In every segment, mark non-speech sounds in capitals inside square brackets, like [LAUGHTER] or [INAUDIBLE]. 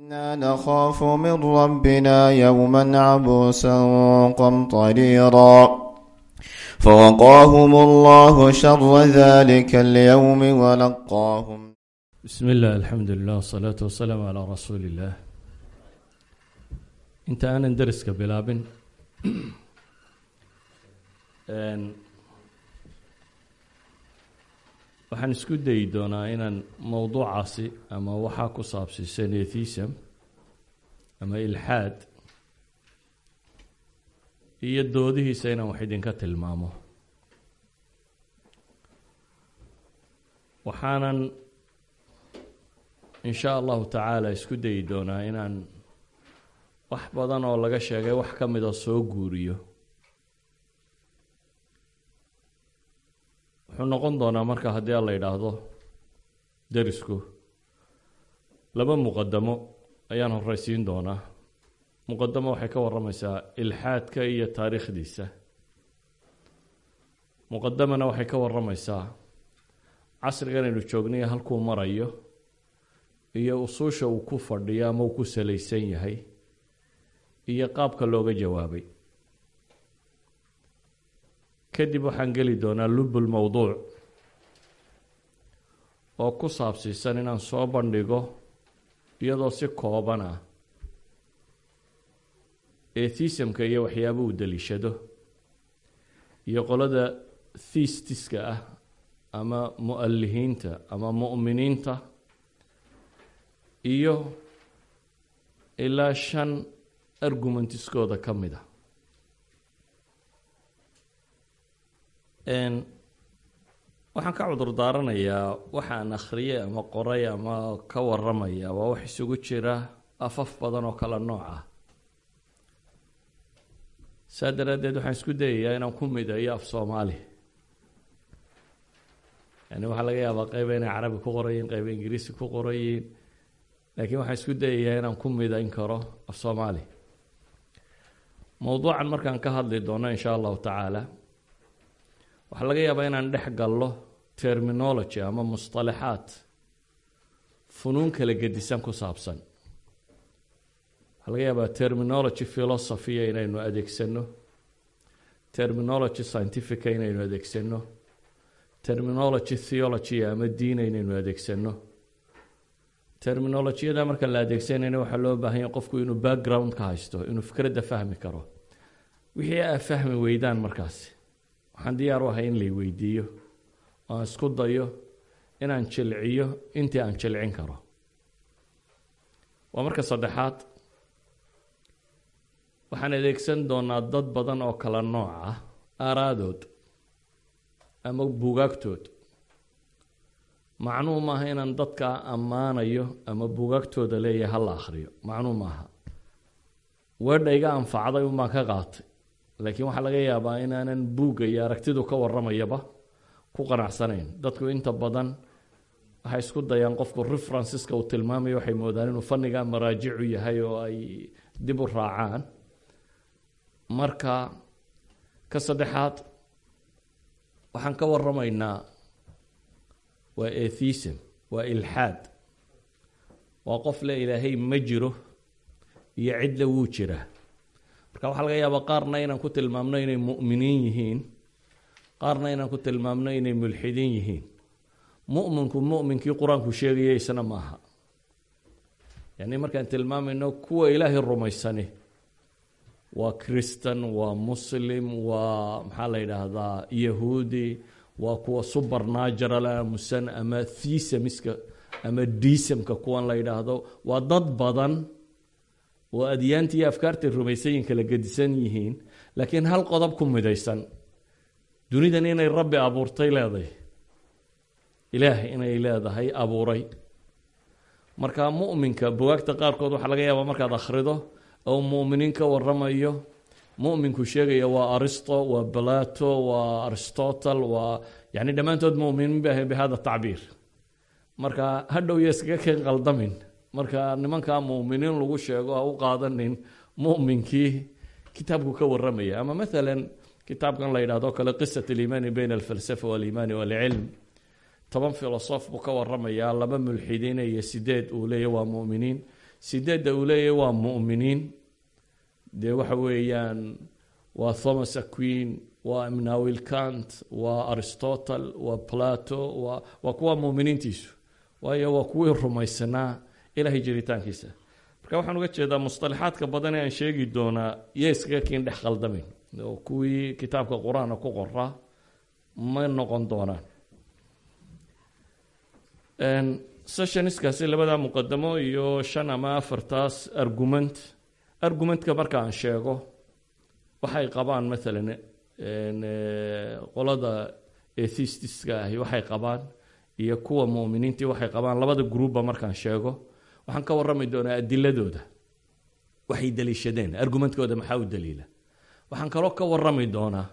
إنا نخاف من ربنا يوما عبوسا قمطريرا فوقاهم الله شر ذلك اليوم ولقاهم بسم الله الحمد لله والصلاة والسلام على رسول الله انت انا درسك بلابن waxaan isku dayi doonaa inaan mowduucaasi ama waxaa ku saabsiisan atheism ama ilxaad iyo doodihiisa inaan wax idinka tilmaamo. Waxaanan in sha allahu tacaala isku dayi doonaa inaan wax badan oo laga sheegay wax ka mida soo guuriyo wuxuu noqon doonaa marka haddii la yidhaahdo derisku. Laba muqadamo ayaan horeysiin doonaa. Muqadamo waxay ka warramaysaa ilxaadka iyo taariikhdiisa. Muqadamana waxay ka warramaysaa casrigan aynu joognayo halkuu marayo iyo usuusha uu ku fadhiyo ama uu ku salaysan yahay iyo qaabka looga jawaabay kadib waxaan geli doonaa lubul mowduuc oo ku saabsiisan inaan soo bandhigo iyadoo si kooban ah ethisamka iyo waxyaaba uu daliishado iyo qolada thistiska ah ama mu'alihiinta ama mu'miniinta iyo ilaa shan argumentiskooda ka mid a waxaan ka cudur daaranayaa waxaan akhriyay ama qoray ama ka waramaya waa wax isugu jira afaf badan oo kala nooc ah. Saa daraaddeed waxaan isku dayayaa inaan ku mideeyo af soomaali. Yani waxaa laga yaabaa qeyba inay carabi ku qorayiin qeyba ingiriisi ku qorayiin. Laakiin waxaan isku dayayaa inaan ku midayn karo af soomaali. Mowduucan markaan ka hadli doono in sha allahu tacaala waxaa laga yaabaa inaan dhex gallo terminology ama musطalaxaad funuun kala gedisan ku saabsan. Waxaa laga yaabaa terminology philosophiya inaynu adeegsano terminology scientifica inaynu adeegsano terminology theology ama diina inaynu adeegsano terminolojiyada marka la adeegsanayna waxaa loo baahan yahy qofku inuu background ka haysto inuu fikradda fahmi karo. Wixii aa fahmi weydaan markaasi waxaan diyaar u ahay in lay weydiiyo oo aan isku dayo inaan jilciyo intii aan jilcin karo. Waa marka saddexaad. Waxaan adeegsan doonaa dad badan oo kala nooc ah aaraadood ama buugaagtood. Macnuu maaha inaan dadka ammaanayo ama buugaagtooda leeyahay hala akhriyo. Macnuu maaha weedha iga anfacday unbaan ka qaatay laakiin waxaa laga yaabaa inaanan buugga iyo aragtidu ka waramayaba ku qanacsanayn. Dadku inta badan waxay isku dayaan qofku referenceska uu tilmaamayo waxay moodaan inuu fanniga maraajicu yahay oo ay dib u raacaan. Marka ka saddexaad waxaan ka waramaynaa waa atheism waa ilxaad. Waa qof le ilaahay ma jiro iyo cidle wuu jiraa marka waxaa laga yaabaa qaarna inaan ku tilmaamno inay mu'miniin yihiin qaarna inaan ku tilmaamno inay mulxidiin yihiin. Mu'minku mu'minkii qur'aanku sheegaya isna maaha. Yani markaan tilmaamayno kuwa ilaahay rumaysani waa christan waa muslim waa maxaa la yidhaahdaa yahuudi waa kuwa supernatural aamusan ama thesamiska ama disamka kuwan la yidhaahdo waa dad badan oo adyaanta iyo afkaartay rumaysayin kala gedisan yihiin laakiin hal qodob ku midaysan. Dunidan inay rabbi abuurtay leedahay. Ilaah inay leedahay abuuray. Marka mu'minka bugaagta qaarkood waxaa laga yaabaa markaad akhrido oo mu'miniin ka waramayo mu'minku sheegaya waa aristo waa balato waa aristotle waa yani dhammaantood mu'miniin ba bihada tacbiir. Marka hadhow yo iskaga keen qaldamin marka nimankaa mu'miniin lagu sheego ha u qaadanin mu'minkii kitaabku ka waramaya ama maalan kitaabkan la yidhahdo kale qisat alimaani bayna alfalsafa waalimaani waalcilm toban filosof buu ka waramayaa laba mulxidiin iyo sideed uu leeya waa muminiin. Sideedda uu leeyahay waa mu'miniin. Dee waxa weeyaan waa thomas aquin waa imnawil kant waa aristotle waa plato waa waa kuwa mu'miniintiisu. Waayo waa kuwii rumaysanaa ilaahay jiritaankiisa. Marka waxaan uga jeedaa musطalaxaadka badan ee aan sheegi doonaa iyo iskaga dhex khaldamin oo kuwii kitaabka qur'aanka ku qoraa ma noqon doonaan. Sessionskaasi labada muqadamo iyo shan ama afartaas argument. Argumentka marka aan sheego waxay qabaan maalan qolada etheistiska ahi waxay qabaan iyo kuwa mu'miniintii waxay qabaan. Labada groupba markaan sheego waxaan ka warrami doonaa adiladooda. Waxay daliishadeen argumentkooda maxaa u daliila? Waxaan kaloo ka warrami doonaa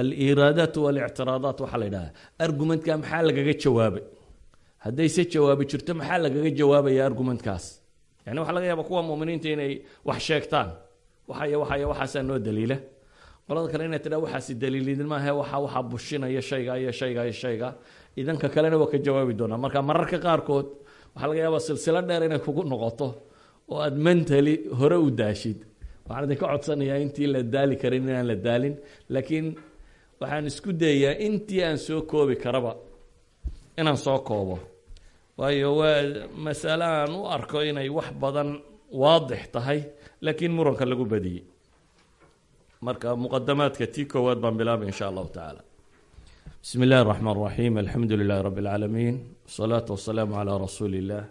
al-iraadaat walictiraadaat waxaa la yidhaha argumentka maxaa lagaga jawaabay? Haddayse jawaabi jirto maxaa lagaga jawaabaya argumentkaas? Yani waxaa laga yaaba kuwa muminiinta inay wax sheegtaan. Waxay waxay waxaasaa noo daliila. Qolada kale inay tidhaa waxaasi daliilidin maahe waxa waxaa bushinaya shayga iyo shayga iyo shayga. Idanka kalena waa ka jawaabi doonaa. Marka mararka qaarkood waxaa laga yaabaa silsilo dheer inay kugu noqoto oo aad mentally hore u daashid. Waxaan idinka codsanayaa intii la daali karin inaan la daalin. Laakiin waxaan isku dayayaa intii aan soo koobi karaba inaan soo koobo. Waayo waa masale aan u arko inay wax badan waadix tahay laakiin muranka lagu badiyey marka muqadamaadka tii koowaad baan bilaabay in sha allahu tacaala bismi اllahi الرحman الرaحيم alxamdu lilahi rab اlcaalamiin wالsalaaةu wasalaamu عalى rasuuli الlah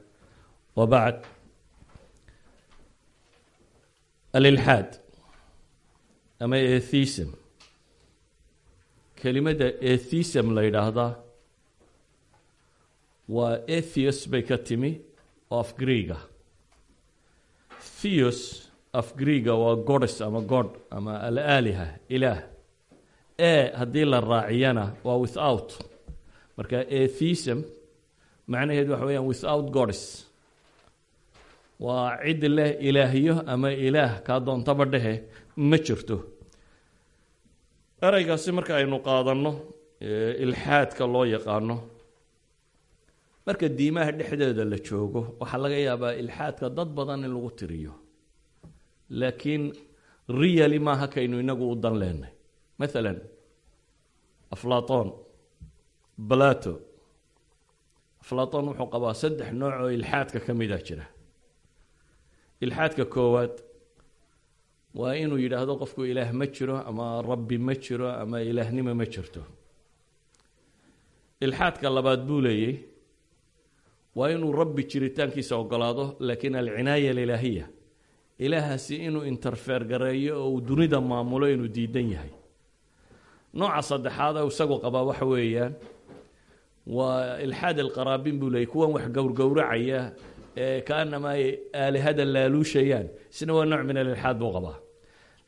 wbacd alilxaad ama ethism kelimada ethism la yidhaahdaa waa ethios bay ka timi oo af greega theos af greega waa godes ama god ama alaaliha ilaah e haddii la raaciyana waa without. Marka ethism macnaheedu waxa weyaan without godes waa cid leh ilaahyo ama ilaah kaa doontaba dhehe ma jirto. Ereygaasi marka aynu qaadanno ilxaadka loo yaqaano marka diimaha dhexdeeda la joogo waxaa laga yaabaa ilxaadka dad badan in lagu tiriyo. Laakiin reali maaha kaynu inagu u dan leenay maalan aflaton balato aflaton wuxuu qabaa saddex nooc oo ilxaadka ka mida jira. Ilxaadka koowaad waa inuu yidhaahdo qofku ilaah ma jiro ama rabbi ma jiro ama ilaahnimo ma jirto. Ilxaadka labaad buu leeyay waa inuu rabbi jiritaankiisa ogolaado laakiin alcinaaya alilaahiya ilaahaasi inuu interfeer gareeyo oo uu dunida maamulo inuu diidan yahay nooca saddexaad isagu qabaa waxa weeyaan waa ilxaad alqaraabin buu leeyay kuwan wax gowrgowracaya ee kaanamaa ay aalihada laaluushayaan isna waa nooc min alilxaad buu qabaa.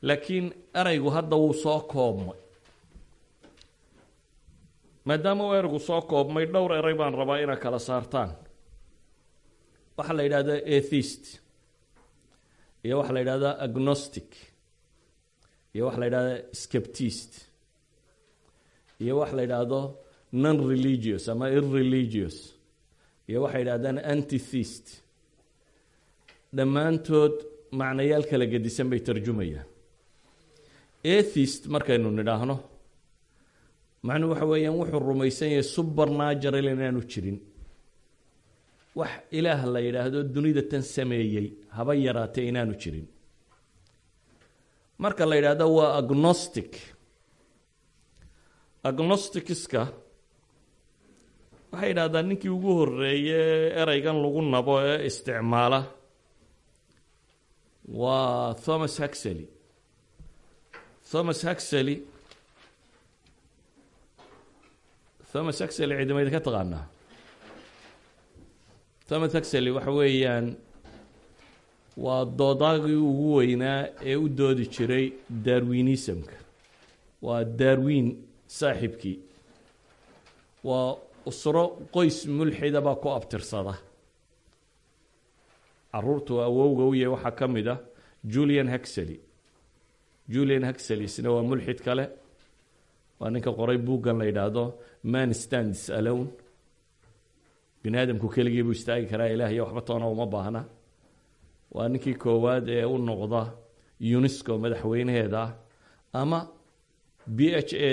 Laakiin eraygu hadda wuu soo koobmay. Maadaama uu eraygu soo koobmay dhowr eray baan rabaa inaad kala saartaan. Waxaa la yidhahdaa atheist iyo waxaa la yidhahdaa agnostic iyo waxaa la yidhahdaa skeptist iyo waxa la yidhaahdo non religious ama irreligious. Iyo waxay yidhahdaan antitheist. Dhammaantood macnayaal kala gedisan bay tarjumayaan. Atheist markaynu nidhaahno macnuhu waxa weeyaan wuxuu rumaysan yahay supernatural inaanu jirin. Wax ilaah la yidhaahdo dunida tan sameeyey haba yaraatee inaanu jirin. Marka la yidhaahdo waa agnostic agnosticska waxay yidhahdaan ninkii ugu horeeye ereygan lagu nabo ee isticmaala waa thomas huxely thomas huxely thomas huxely cidima idinka taqaanaa? Thomas huxely waxa weeyaan waa doodaagii ugu weynaa ee u doodi jiray darwinismka. Waa darwin saaxibkii waa usro qoys mulxida baa ku abtirsada. Caruurtu awowga u yahay waxaa ka mid ah julian huxely julian huxely isna waa mulxid kale. Waa ninka qoray buuggan la yidhaahdo man stands alone. Bini aadamku keligii buu istaagi karaa ilaah iyo waxba toona uma baahna. Waa ninkii koowaad ee u noqda unesco madaxweynaheeda ah ama b h a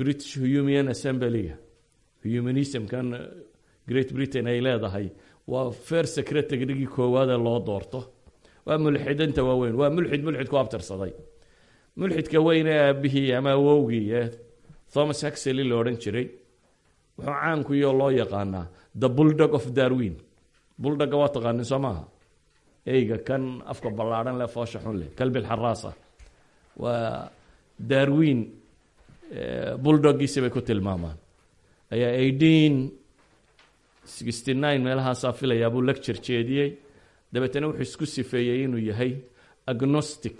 british human assemblyga humanismkan great britain ay leedahay. Waa fair secretarygii koowaad ee loo doorto. Waa mulxidinta waaweyn. Waa mulxid ku abtirsaday mulxidka weyn ee aabihii ama awowgii ee thomas huxley la odhan jiray wuxuu caankuyo loo yaqaanaa the bulldog of darwin. Buldogga waa taqaanin soo maaha? Eyga kan afka ballaadhan leh foosha xun leh kalbil xaraasa. Waa darwin buldoggiisi bay ku tilmaamaan. Ayaa eighteen sixty nine meelahaasaa filayaa buu lecture jeediyey. Dabeetana wuxuu isku sifeeyey inuu yahay agnostic.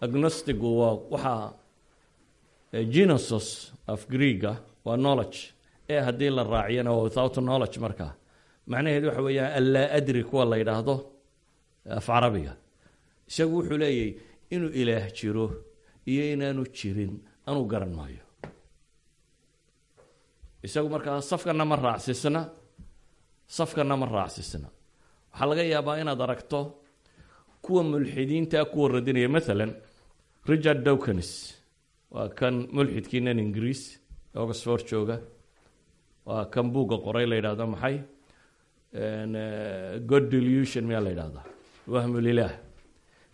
Agnostigu waa waxaa genosus of greega waa knowledge. Ee haddii la raaciyana waa without knowledge markaa macnaheedu waxa weeyaan allaa adri kuwa la yidhaahdo af carabiga. Isagu wuxuu leeyahy inuu ilaah jiro iyo inaanu jirin anuu garan maayo. Isagu markaa safkana ma raacsisna safkana ma raacsisna waxaa laga yaabaa inaad aragto kuwa mulxidiinta kuwa radinaya. Maalan richard dawkins. Waa kan mulxidkiinan ingiriis oxford jooga. Waa kan buugga qoray la yidhahdo maxay? God delusion miyaa la yidhahdaa wahmulilaah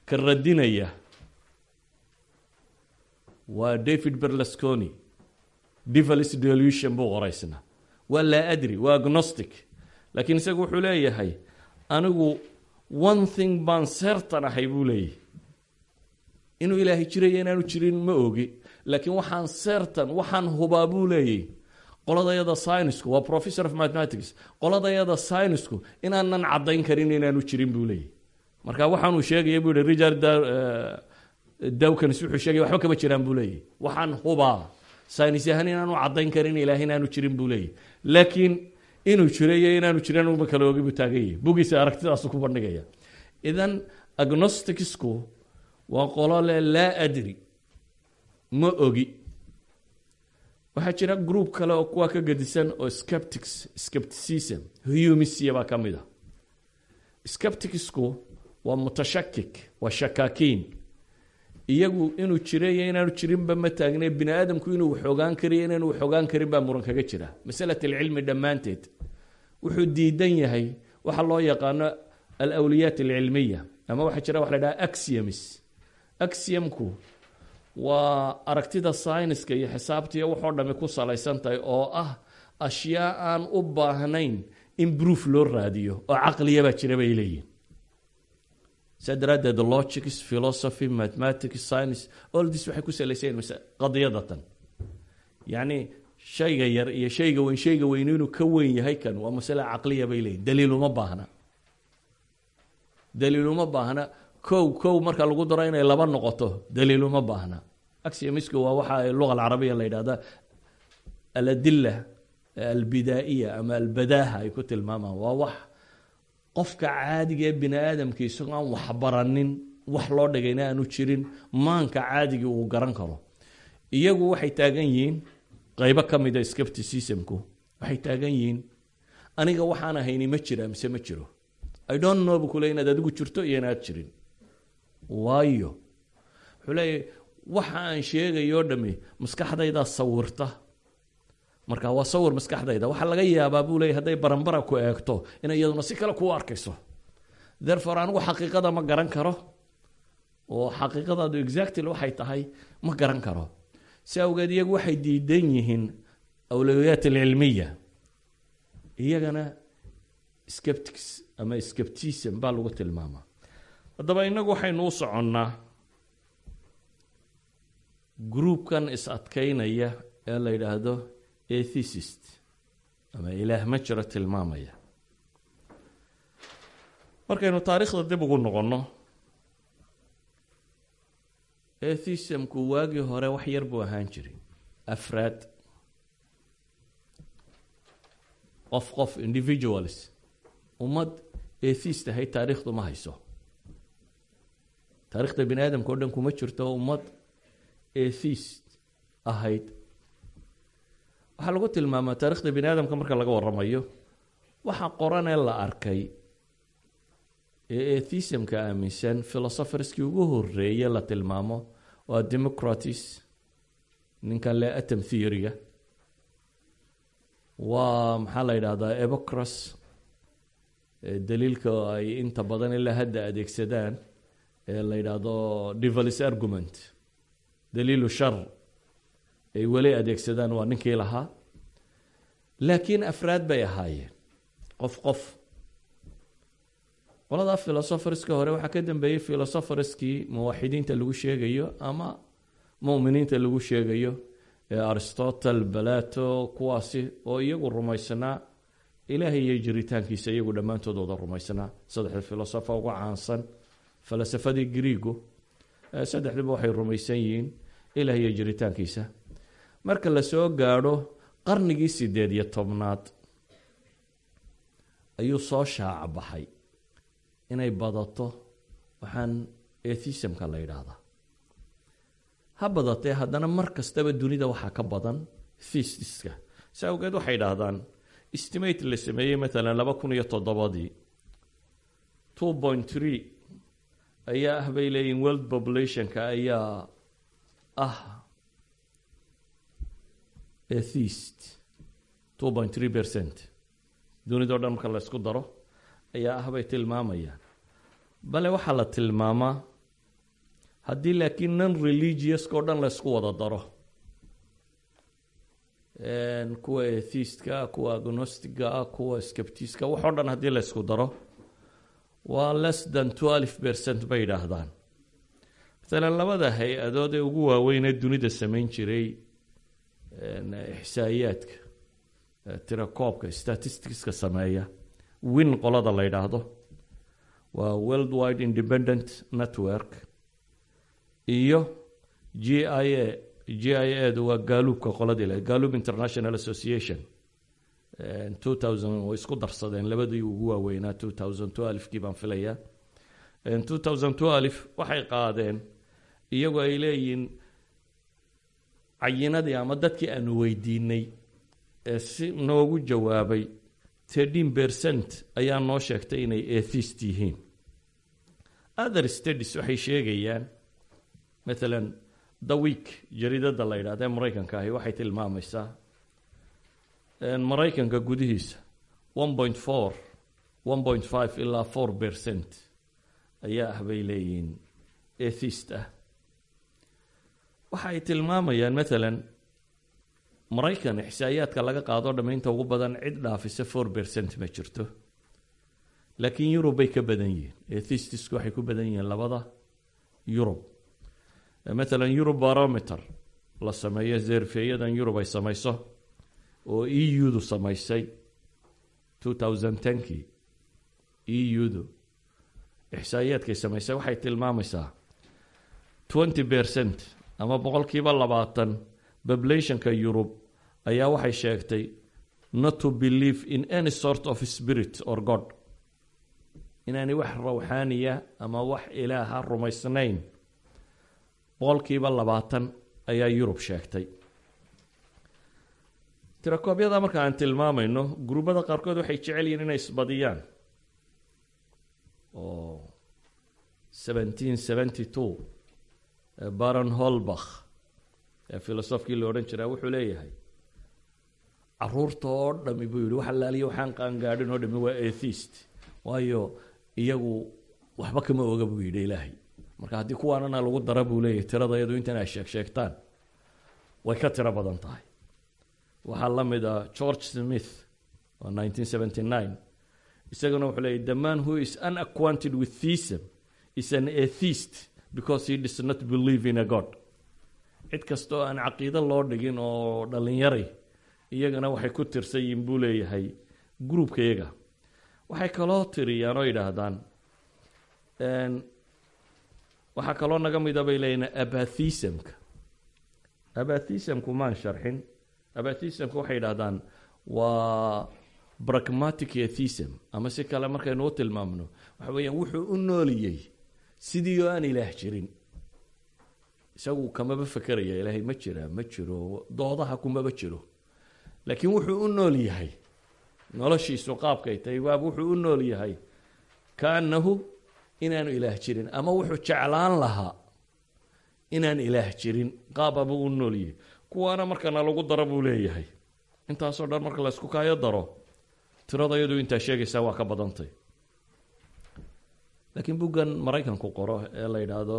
ka radinaya waa david berlusconi. Devalis delusion buu qoraysna waa laa adri waa agnostic. Laakiin isagu wuxuu leeyahay anigu one thing baan seertan ahay buu leeyahy inuu ilaahay jiraya inaanu jirin ma ogi laakiin waxaan seertan waxaan hubaa buu leeyahy qoladayada synisku waa professor of mathematics. Qoladayada synisku inaanan caddayn karin inaanu jirin buu leeyahy marka waxaanuu sheegaya buu yihi richard dawkins wuxuu sheegaya waxba kama jiraan buu leeyahy waxaan hubaa synis yahaan inaanu caddayn karin ilaah inaanu jirin buu leeyahy laakiin inuu jiro iyo inaanu jirin uma kala ogi buu taagan yahy bugiisa aragtidaasu ku bandhigaya. Idan agnosticsku waa qolo le laa adri ma ogi. Waxaa jira group kale oo kuwa ka gedisan oo skeptics skepticism humisia baa ka mid a skepticsku waa mutashakik waa shakaakiin iyagu inuu jiro iyo inaanu jirinba ma taagne bini aadamku inuu wax ogaan kariyo inaanu wax ogaan karin baa muran kaga jira. Masalat alcilmi dhammaanteed wuxuu diidan yahay waxa loo yaqaano alawliyaat alcilmiya ama waxaa jira waxa la dhaha axioms axiomku waa aragtida syniska iyo xisaabta iyo waxoo dhami ku salaysan tahay oo ah ashyaa aan u baahnayn in proof loo raadiyo oo caqliyabaa jira bay leeyihiin saa daraaddeed logics philosophy mathematics science all this waxay ku salaysayen qadiyadatan. Yacni shayga yar iyo shayga weyn shayga weyn inuu ka weyn yahay kan waa masale caqliya bay leeyihiin daliil uma baahna. Daliil uma baahna. Kow kow marka lagu daro inay laba noqoto daliil uma baahna. Axiomisku waa waxa luga alcarabiya la yidhahda aladila albidaa'iya ama albadaaha ay ku tilmaamaan. Waa wax qofka caadiga ee bini aadamka isagoo aan waxbaranin wax loo dhigayna aanu jirin maanka caadigii uu garan karo. Iyagu waxay taagan yihiin qeybo ka mida skepticismku. Waxay taagan yihiin aniga waxaan ahayni ma jira mise ma jiro? I don't know bu kule inaad adigu jirto iyo inaad jirin. Waayo. Wuxuu leeyahy waxa aan sheegayo dhami maskaxdaydaa sawirta marka waa sawir maskaxdayda waxaa laga yaabaa buu leeyay hadday baranbara ku eegto inay iyaduna si kale kuu arkayso. Therefore anigu xaqiiqada ma garan karo. Oo xaqiiqadaadu exactly waxay tahay ma garan karo. Si awgeed iyagu waxay diidan yihiin awlawiyaat alcilmiya iyagana skeptics ama skeptism baa lagu tilmaamaa. Haddaba inagu waxaynu u soconnaa groupkan is adkaynaya ee la yidhaahdo athesist ama ilaah ma jiro tilmaamaya. Markaynu taariikhda dib ugu noqonno atheismku waagii hore wax yar buu ahaan jiray. Afraad qof qof individuals ummad atheist ahayd taariikhdu ma hayso. Taarikhda bini aadamka o dhan kuma jirto ummad atheist ahayd waxaa lagu tilmaamaa taarikhda bini aadamka marka laga waramayo waxa qoranee la arkay ee atheismka aaminsan philosopherskii ugu horeeye la tilmaamo waa democratis ninkan le atom theory-ga waa maxaa la yidhahdaa ebocras daliilka ay inta badan ilaa hadda adeegsadaan ee la yidhaahdo devalis argument daliilu shar ay weli adeegsadaan waa ninkii lahaa. Laakiin afraad bay ahaayeen. Qof qof. Qoladaa philosopherska hore waxaa ka dambeeyey philosopherskii muwaxidiinta lagu sheegayo ama muminiinta lagu sheegayo ee aristotle balato kuwaasi oo iyagu rumaysanaa ilaahay iyo jiritaankiisa iyagu dhammaantood wada rumaysanaa saddexda filosofa uga caansan falasafadii griigu saddexduba waxay rumaysan yihiin ilaah iyo jiritaankiisa marka la soo gaadho qarnigii sideed iyo tobnaad ayuu soo shaaca baxay. Inay badato waxaan atheismka la yidhaahdaa. Ha badatee haddana mar kastaba dunida waxaa ka badan theistiska si awgeed waxay idhaahdaan estimate la sameeyey maalan laba kun iyo toddobadii. Two point three ayaa ah bay leeyihiin world populationka ayaa ah atheist. Two point three percent. Dunidao dhan marka la ysku daro ayaa ah bay tilmaamayaan. Bale waxaa la tilmaamaa haddii laakiin non religioska o dhan la ysku wada daro. Kuwa atheistka kuwa agnostiga kuwa skeptiska waxoo dhan haddii la ysku daro waa less than twelve percent bay yidhaahdaan. Maalan labada hay'adood ee ugu waaweynee dunida samayn jiray ixsaa'iyaadka tirakoobka statisticska sameeya win qolada la yidhaahdo waa world wide independent network iyo g i a g i a du waa gaaluubka qoladii le gaalub international association. Two thousand way isku darsadeen labadii ugu waaweynaa two thousand kii baan filayaa. Two thousand twelve waxay qaadeen iyagoo ay leeyihiin cayinadii ama dadkii aanu weydiinay ee si noogu jawaabay thirteen percent ayaa noo sheegtay inay atheist yihiin. Other studies waxay sheegayaan maalan the week jariidada la yidhahda maraykanka ahi waxay tilmaamaysaa maraykanka gudihiisa one point four one point five ilaa four percent ayaa ah bay leeyihiin atheist ah waxa ay tilmaamayaan maalan maraykan ixsaa'iyaadka laga qaado dhamaynta ugu badan cid dhaafisa four percent ma jirto. Laakiin yurub bay ka badan yihiin. Atheistisku waxay ku badan yihiin labada yurub. Maalan yurub barometer la sameeyo zerfeeyadan yurub ay samayso oo e u-du samaysay two thousand tenkii e u-du ixsaa'iyaadkay samaysay waxay tilmaamaysaa twenty percent ama boqolkiiba labaatan populationka yurub ayaa waxay sheegtay not to believe in any sort of spirit or god. Inaanay wax rawxaaniya ama wax ilaaha rumaysnayn. Boqolkiiba labaatan ayaa yurub sheegtay. Tirakoobyada marka aan tilmaamayno guruubada qaarkood waxay jecel yihiin inay isbadiyaan. Oo seventeen seventy two baron holbakh ee filosofkii la odhan jiraa wuxuu leeyahay carruurta dhami buu yihi wax allaaliya waxaan qaangaadhin oo dhami waa atheist. Waayo iyagu waxba kama oga buu yidhi ilaahay. Marka haddii kuwaanana lagu dara buu leeyahay tirada iyadu intan ay sheeg sheegtaan way ka tiro badan tahay. Waxaa la mid ah george smith oo nineteen seventy nine isagana wuxuu leeyahy the man who is unacquainted with theism is an atheist because he does not believe in a god. Cid kasta aan caqiido loo dhigin oo dhallinyaray iyagana waxay ku tirsan yihiin buu leeyahay iyaga. Waxay kaloo tiriyaan oo yidhaahdaan waxaa kaloo naga mida bay leeyihiin abathisamka abathisamku maan sharxin. Abathisamka waxay yidhahdaan waa pragmatic atheism. Ama si kale markaynu u tilmaamno waxa weeyaan wuxuu u nooliyey sidii oo aan ilaah jirin. Isagu kamaba fekeraya ilaahay ma jira ma jiro doodaha kumaba jiro. Laakiin wuxuu u nool yahay. Noloshiisu qaabkay tahay waab wuxuu u nool yahay. Kaanahu inaanu ilaah jirin ama wuxuu jeclaan lahaa inaan ilaah jirin. Qaababa u nooliyey kuwaana markana lagu daro buu leeyahay. Intaasoo dhan marka laysku kaayo daro tirada iyadu intaa sheegaysaa waa ka badantay laakiin buggan maraykanku qoro ee la yidhaahdo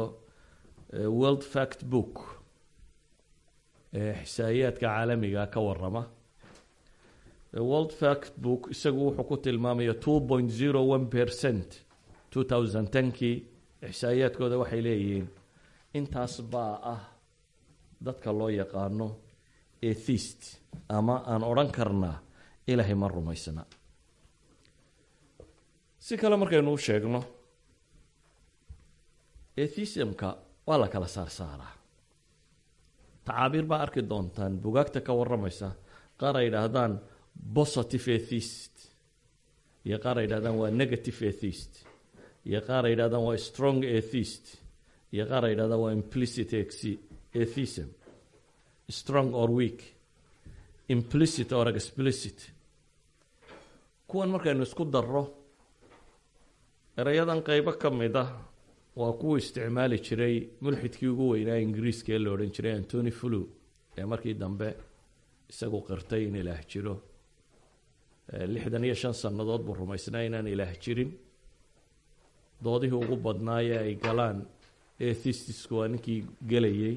world fact book ee xisaayaadka caalamiga ka warama world fact book isagu wuxuu ku tilmaamaya two point zero one percent two thousand tenkii ixsaayaadkooda waxay leeyihiin. Intaas baa ah dadka loo yaqaano atheist ama aan odhan karnaa ilaahay ma rumaysna si kale markaynu u sheegno atheismka waa la kala saarsaaraa tacaabiir baa arki doontaan bugaagta ka waramaysa qaar ay yidhaahdaan positive atheist. Iyo qaar ay yidhahdaan waa negative atheist. Iyo qaar ay yidhahdaan waa strong atheist. Iyo qaar ay yidhahdaan waa implicit atheism. Strong or weak. Implicit or explicit. Kuwan markaynu isku darro erayadan qeybo ka mid ah waa kuwa isticmaali jiray mulxidkii ugu weynaa ingiriiska ee la odhan jiray antony flu ee markii dambe isagu qirtay in ilaah jiro. Lixdan iyo shan sannadood buu rumaysnaa inaan ilaah jirin. Doodihii ugu badnaayee ay galaan athestisku waa ninkii gelayay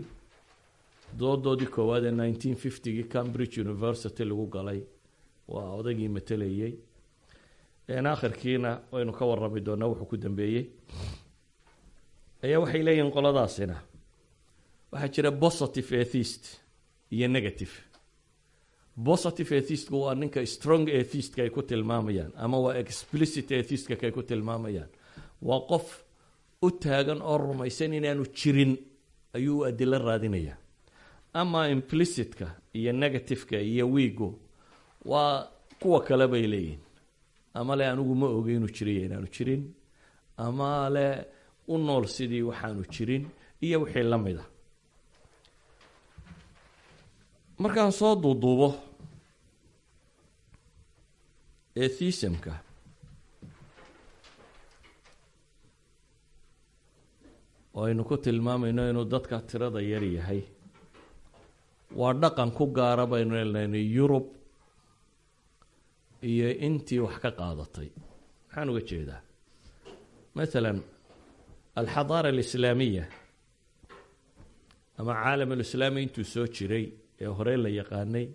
doodoodii koowaad ee nineteen fiftygii cambridge university lagu galay waa odaygii matelayay akhirkiina waynu ka warami doonaa wuxuu ku dambeeyey ayaa waxay leeyihiin qoladaasina. Waxaa jira positive atheist iyo negative. Positive atheistku waa ninka strong atheistka ay ku tilmaamayaan ama waa explicit atheistka kay ku tilmaamayaan. Waa qof u taagan oo rumaysan inaanu jirin ayuu adilo raadinaya. Ama implicitka iyo negativeka iyo wiigu waa kuwa kale bay leeyihiin ama le anigu ma oga inuu jiriyo inaanu jirin. Ama le u nool sidii waxaanu jirin iyo wixii la mid a. Markaan soo duuduubo atheismka oo aynu ku tilmaamayno inuu dadka tirada yar yahay. Waa dhaqan ku gaara baynu lenahay yurub iyo intii wax ka qaadatay. Maxaan uga jeedaa mathalan alxadaara alislaamiya ama caalam alislaami intuu soo jiray ee hore la yaqaanay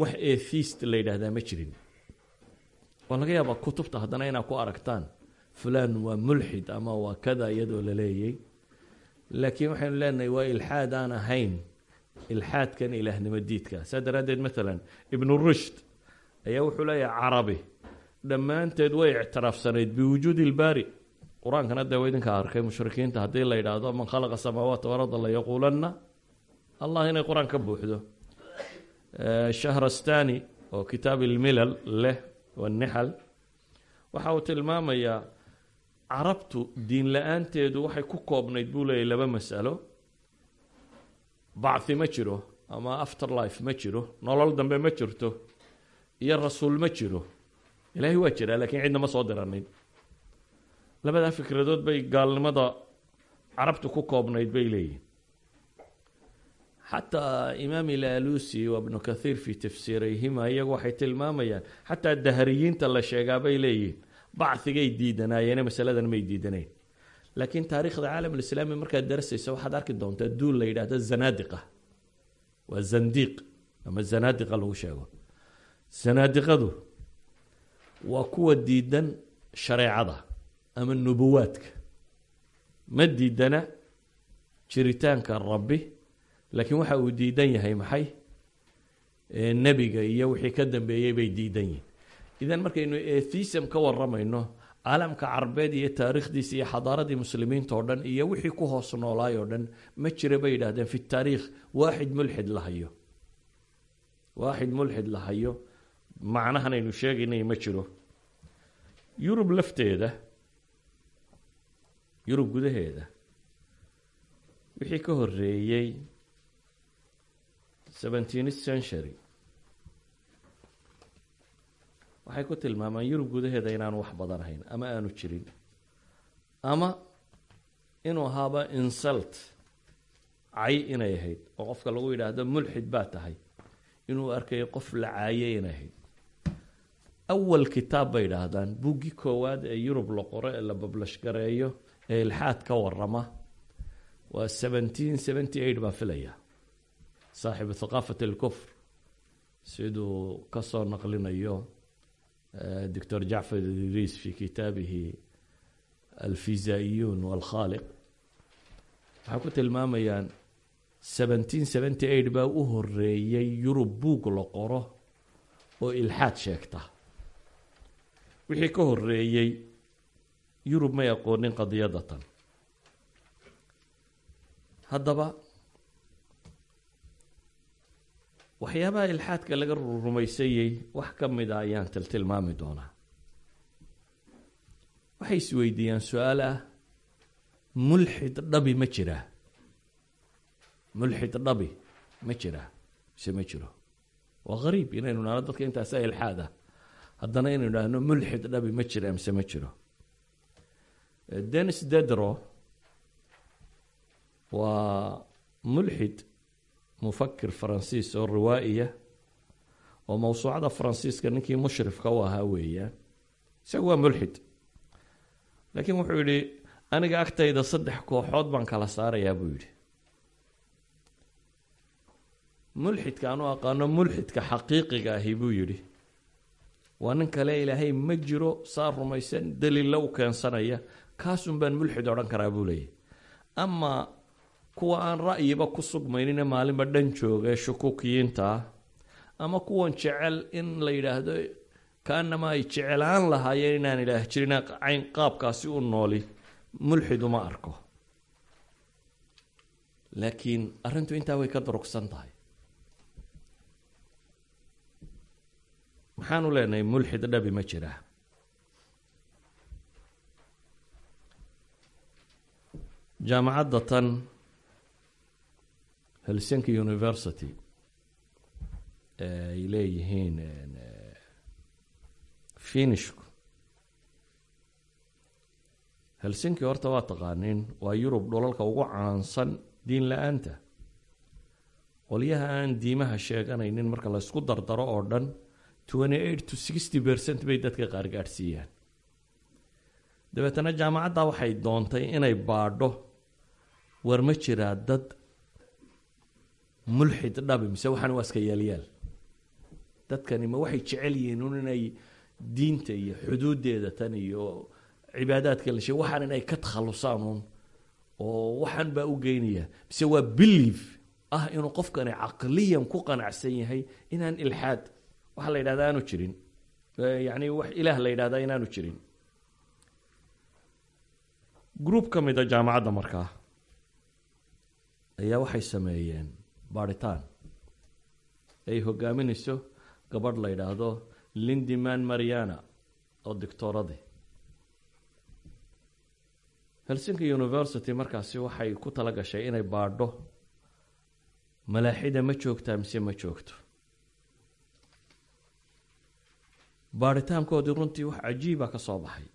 wax atheist la yidhaahdaa ma jirin waa laga yaabaa kutubta haddana inaad ku aragtaan fulan waa mulxid ama waa kada iyadoo la leeyay laakiin waxaynu leenahay waa ilxaad aan ahayn ilxaadkan ilaahnimo diidka saa daraaddeed maalan ibnu rushd ayaa wuxuu leeyahay carabi dhammaanteed way ictiraafsanayd biwujuudi ilbaari qur'aankana waa idinka arkay mushrikiinta haddii la yidhaahdo man khalaqa samaawaati warada layaquulanna allah inay qur'aan ka buuxdo. Shahrastani oo kitaab ilmilal leh wanixal waxa uu tilmaamayaa carabtu diin la'aanteedu waxay ku koobnayd buu leeyahy laba masalo. Bacthi ma jiro ama after life ma jiro nolol dambe ma jirto iyo rasuul ma jiro. Ilaahay waa jiraa lakiin cidna ma soo diranin labadaa fikradood bay gaalnimada carabtu ku koobnayd bay leeyihiin xataa imaam ilalusi wa bnu kathiir fi tafsiirayhima iyagu waxay tilmaamayaan xataa dahriyiinta la sheegaa bay leeyihiin bacigay diidanaayeen masaladan may diidanayn. Laakiin taarikhda caalam alislaami markaad darasaysa waxaad arki doontaa duul la yidhahdo zanaadiqa waa zandiiq ama zanaadiqa lagu sheego. Zanaadiqadu waa kuwa diidan shareecada ama nubuwaadka. Ma diidana jiritaanka rabbi laakiin waxa uu diidan yahay maxay? Nebiga iyo wixii ka dambeeyey bay diidan yihiin idan markaynu atheism ka waramayno caalamka carbeed iyo taariikhdiisa iyo xadaaradii muslimiinta oo dhan iyo wixii ku hoos noolaay oo dhan ma jira bay yidhahdeen fi taariikh waaxid mulxid la waaxid mulxid la hayo. Macnahan aynu sheegaynay ma jiro. Yurub lafteeda yurub gudaheeda. Wixii ka horeeyey seventeenth century. Waxay ku tilmaamaan yurub gudaheeda inaanu wax badan ahayn ama aanu jirin ama inuu ahaaba insult cay inay ahayd oo qofka lagu yidhaahdo mulxid baa tahay inuu arkayo qof la caayay inay ahayd. Awal kitaab bay idhaahdaan buggii koowaad ee yurub la qoro ee la bablash gareeyo ee ilxaad ka warama waa seventeen seventy eight baan filaya. Saaxibu thaqaafat alkufr siduu ka soo naqlinayo doctor jacfar idriis fi kitaabihi alfizaa'iyuun walkhaaliq. Waxay ku tilmaamayaan seventeen seventy eight baa u horeeyey yurub buug la qoro oo ilxaad sheegta. Wixii ka horeeyey yurub may aqoonin qadiyadda tan haddaba waxyaabaha ilxaadka laga rumaysayey wax ka mid a ayaan tiltilmaami doonaa. Waxay isweydiiyaan su'aal ah mulxid dhabi ma jiraa mulxid dhabi ma jiraa mise ma jiro. Waa gariib inaynu nahno dadka intaasa ilxaad ah. Haddana inaynu idhaahno mulxid dhabi ma jira mise ma jiro denis dedro waa mulxid mufakir faransiis oo riwaa-iya oo mawsuucada faransiiska ninkii mushrifka u ahaa weeyaan isaga waa mulxid. Laakiin wuxuu yidhi aniga agtayda saddex kooxood baan kala saarayaa buu yidhi. Mulxidka aan u aqaano mulxidka xaqiiqiga ahi buu yidhi. Waa nin kale ilaahay ma jiro saa rumaysan daliilla u keensanaya kaasun baan mulxid odhan karaa buu leeyahy amaa kuwa aan ra'yiba ku sugmaynine maalinba dhan jooga shukuukiyiinta ah ama kuwan jecel in la yidhaahdo kaanama ay jecelaan lahaayeen inaan ilaah jirin cayn qaabkaasi u nooli mulxid uma arko. Laakiin arrintu intaa way ka durugsan tahay. Maxaanu leenahay mulxid dhabi ma jiraa jaamacadda tan helsinki university ay leeyihiin finishku helsinki horta waa taqaaniin waa yurub dholalka ugu caansan diin la'aanta. Qolyaha aan diimaha sheeganaynin marka la ysku dardaro oo dhan twenty eight to sixty percent bay dadka qaar gaadhsiiyaan dabeetana jaamacadda waxay doontay inay baadho war ma jiraa dad mulxid dhabi mise waxaan waa iska yaalyaal? Dadkani ma waxay jecel yihiin un inay diinta iyo xuduuddeeda tan iyo cibaadaadka la waxaan inay ka takhalusaan un oo waxaan baa u geynaya mise waa belief ah inuu qofkani caqliyan ku qanacsan yahay inaan ilxaad waxa la yidhahda aanu jirin. Yacni wax ilaah la yidhahdaa inaanu jirin. Group ka mid a jaamacadda markaa ayaa waxay sameeyeen baadhitaan ay hogaaminayso gabadh la yidhaahdo lindiman mariana oo dictoradi helsinki university markaasi waxay ku tala gashay inay baadho. Malaaxida ma joogtaa mise ma joogto? Baadhitaankoodii runtii wax cajiiba ka soo baxay.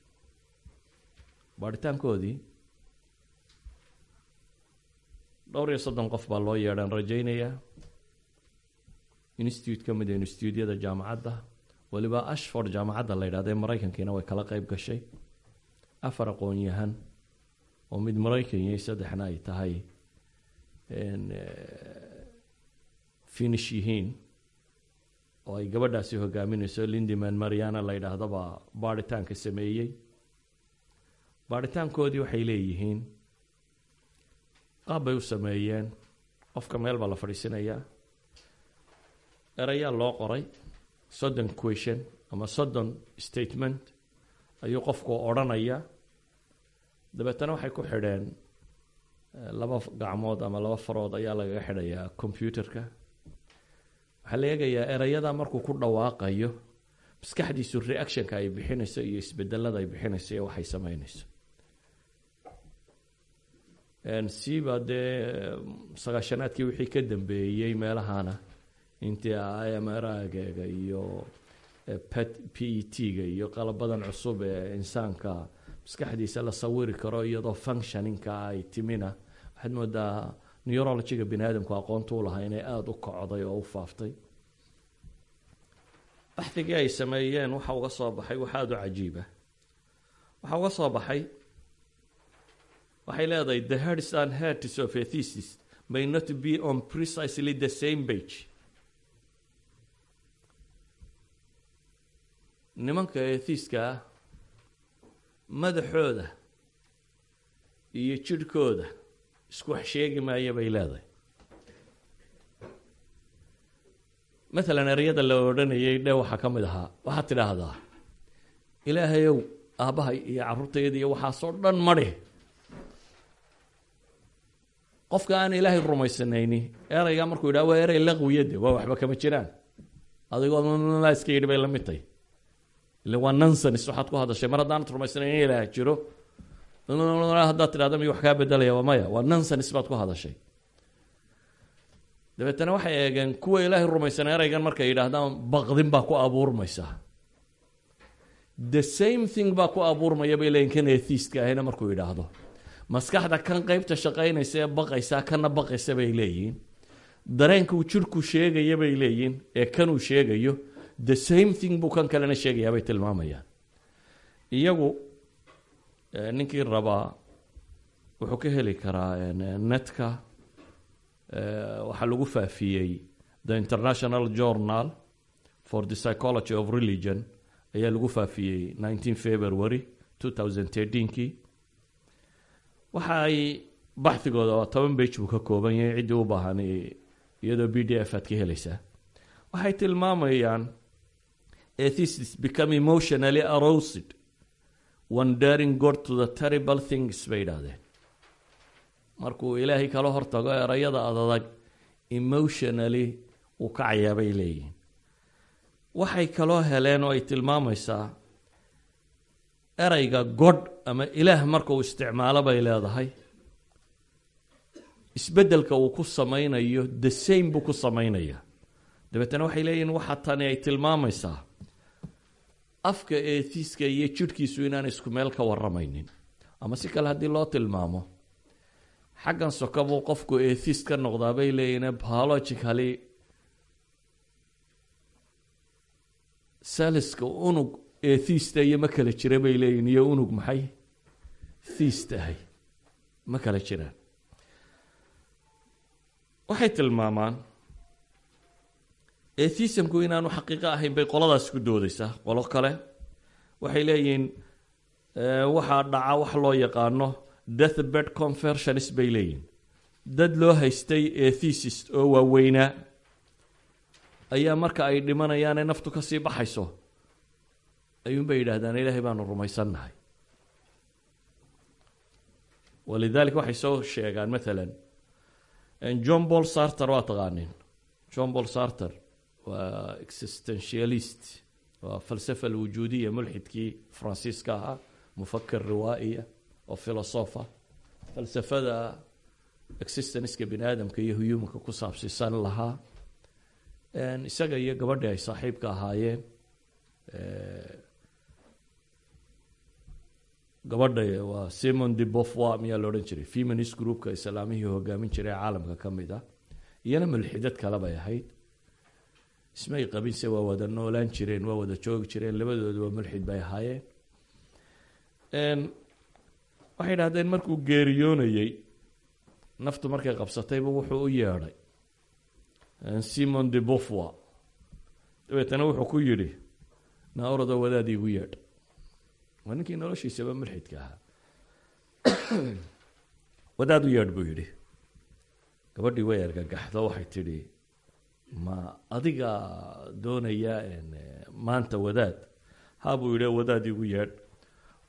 Baadhitaankoodii dhowr iyo soddon qof baa loo yeedhaan rajaynayaa. Institute ka mid a instituutyada jaamacadda weliba ashford jaamacadda la yidhahda ee maraykankiina way kala qeyb gashay. Afar aqoon-yahan oo mid maraykan iyo saddexna ay tahay finish yihiin oo ay gabadhaasi hogaaminayso lindiman mariana la yidhaahdabaa baadhitaanka sameeyey. Baadhitaankoodii waxay leeyihiin qaab bay u sameeyeen. Qofka meel baa la fadhiisinayaa erayaa loo qoray. Soddon question ama soddon statement ayuu qofku odhanaya dabeetana waxay ku xidheen laba gacmood ama laba farood ayaa lagaga xidhayaa computerka. Waxaa la eegayaa erayada markuu ku dhawaaqayo maskaxdiisu reactionka ay bixinayso iyo isbedelada ay bixinayso iyo waxay sameynayso siiba dee sagaashanaadkii wixii ka dambeeyey meelahana intii imrageega iyo p e t-ga iyo qalabadan cusub ee insaanka maskaxdiisa la sawiri karo iyadoo functioningka ay timina. Waxaad moodaa neurologyga bini aadamku aqoonta u lahaa inay aada u kocday oo u faaftay. Baxdigii ay sameeyeen waxa uga soo baxay wax aada u cajiiba waxa uga soo baxay waxay leedahay the heads and hearts of a thesis may not be on precisely the same page. Nimanka ethiiska ah madaxooda iyo jidhkooda isku wax sheegi maaya bay leedahay. Maalan ereyada la odhanayay dhe waxaa ka mid ahaa waxaad tidhaahdaa ilaahayow aabbahay iyo carruurtayda iyo waxaasoo dhan madhi qofka aan ilaahay rumaysanayni ereyga markuu yidhaha waa erey laqwiyade waa waxba kama jiraan. Adigoo iska yidhi bay la mid tahy ile waa nonsense waxaad ku hadashay mar haddaanad rumaysanayn in ilaah jiro. Haddaad tidhahda miyu wax kaa bedelaya waa maya. Waa nonsense baad ku hadashay. Dabeetana waxay eegeen kuwa ilaahay rumaysan ereygan markay yidhaahdaan baqdin baa ku abuurmaysa the same thing baa ku abuurmaya bay leeyiin kan ethiistka ahina markuu yidhaahdo maskaxda kan qeybta shaqaynaysa ee baqaysa kana baqaysa bay leeyihiin. Dareenka uu jirhku sheegaya bay leeyihiin ee kanuu sheegayo the same thing buu kan kalena sheegayaa bay tilmaamayaan. Iyagu ninkii rabaa wuxuu ka heli karaa netka waxaa lagu faafiyey the international journal for the psychology of religion. Ayaa lagu faafiyey nineteen february two thousand thirteenkii waxa ay baxigooda waa toban bage buu ka kooban yahay ciddii u baahan iyadoo b d f aad ka helaysaa. Waxay tilmaamayaan athesis become emotionally arosed wandering god to the terrible things bay idhaahdeen. Markuu ilaahay kala hortago erayada adadag emotionally uu kacayaa bay leeyihiin. Waxay kaloo heleen oo ay tilmaamaysaa ereyga god ama ilaah marka uu isticmaalo bay leedahay. Isbeddelka uu ku samaynayo the same buu ku samaynaya dabeetana waxay leeyihiin waxa tani ay tilmaamaysaa. Afka eetiiska iyo jidhkiisu inaan isku meel ka waramaynin ama si kale haddii loo tilmaamo xaggan soka buu qofku eethis ka noqdaa bay leeyihiin biologically saliska unug eethista iyo ma kala jira bay leeyihiin iyo unug maxay? Thiistahay ma kala jiraan waxay tilmaamaan ethisamku inaanu xaqiiqo ahayn bay qoladaas ku doodaysaa. Qolo kale waxay leeyihiin waxaa dhaca wax loo yaqaano deathbed conversions bay leeyihiin dad loo haystay ethesis oo waaweynaa ayaa marka ay dhimanayaane naftu ka sii baxayso ayuunbay yidhahdaan ilaahay baanu rumaysannahay. Walidalik waxay soo sheegaan maalan john paul sarter waa taqaanin john paul sarter waa existentialist waa falsafa alwujuudiya mulxidkii faransiiska ahaa mufaker riwaa-iya oo filosofa falsafada existenska bini aadamka iyo huyumanka ku saabsiisan lahaa isaga iyo gabadhii ay saaxiibka ahaayeen gabadha waa simon de bofwa miyaa la odhan jiray? Feminist groupka islaamihii hogaamin jiray caalamka ka mid ah. Iyana mulxidad kale bay ahayd. Ismay qabinse waa wada noolaan jireen waa wada joogi jireen labadooda waa mulxid bay ahaayeen. Waxay dhahdeen markuu geeriyoonayey naftu markay qabsatayba wuxuu u yeedhay. Simon de bofwa dabeetana wuxuu ku yidhi naorado wadaad iigu yeedh waa ninkii noloshiisaba mulxidka ahaa [COUGHS] wadaad u yeedh buu yidhi gabadhii way argagaxdo waxay tidhi ma adiga doonaya maanta wadaad. Ha buu yidhi wadaad iigu yeedh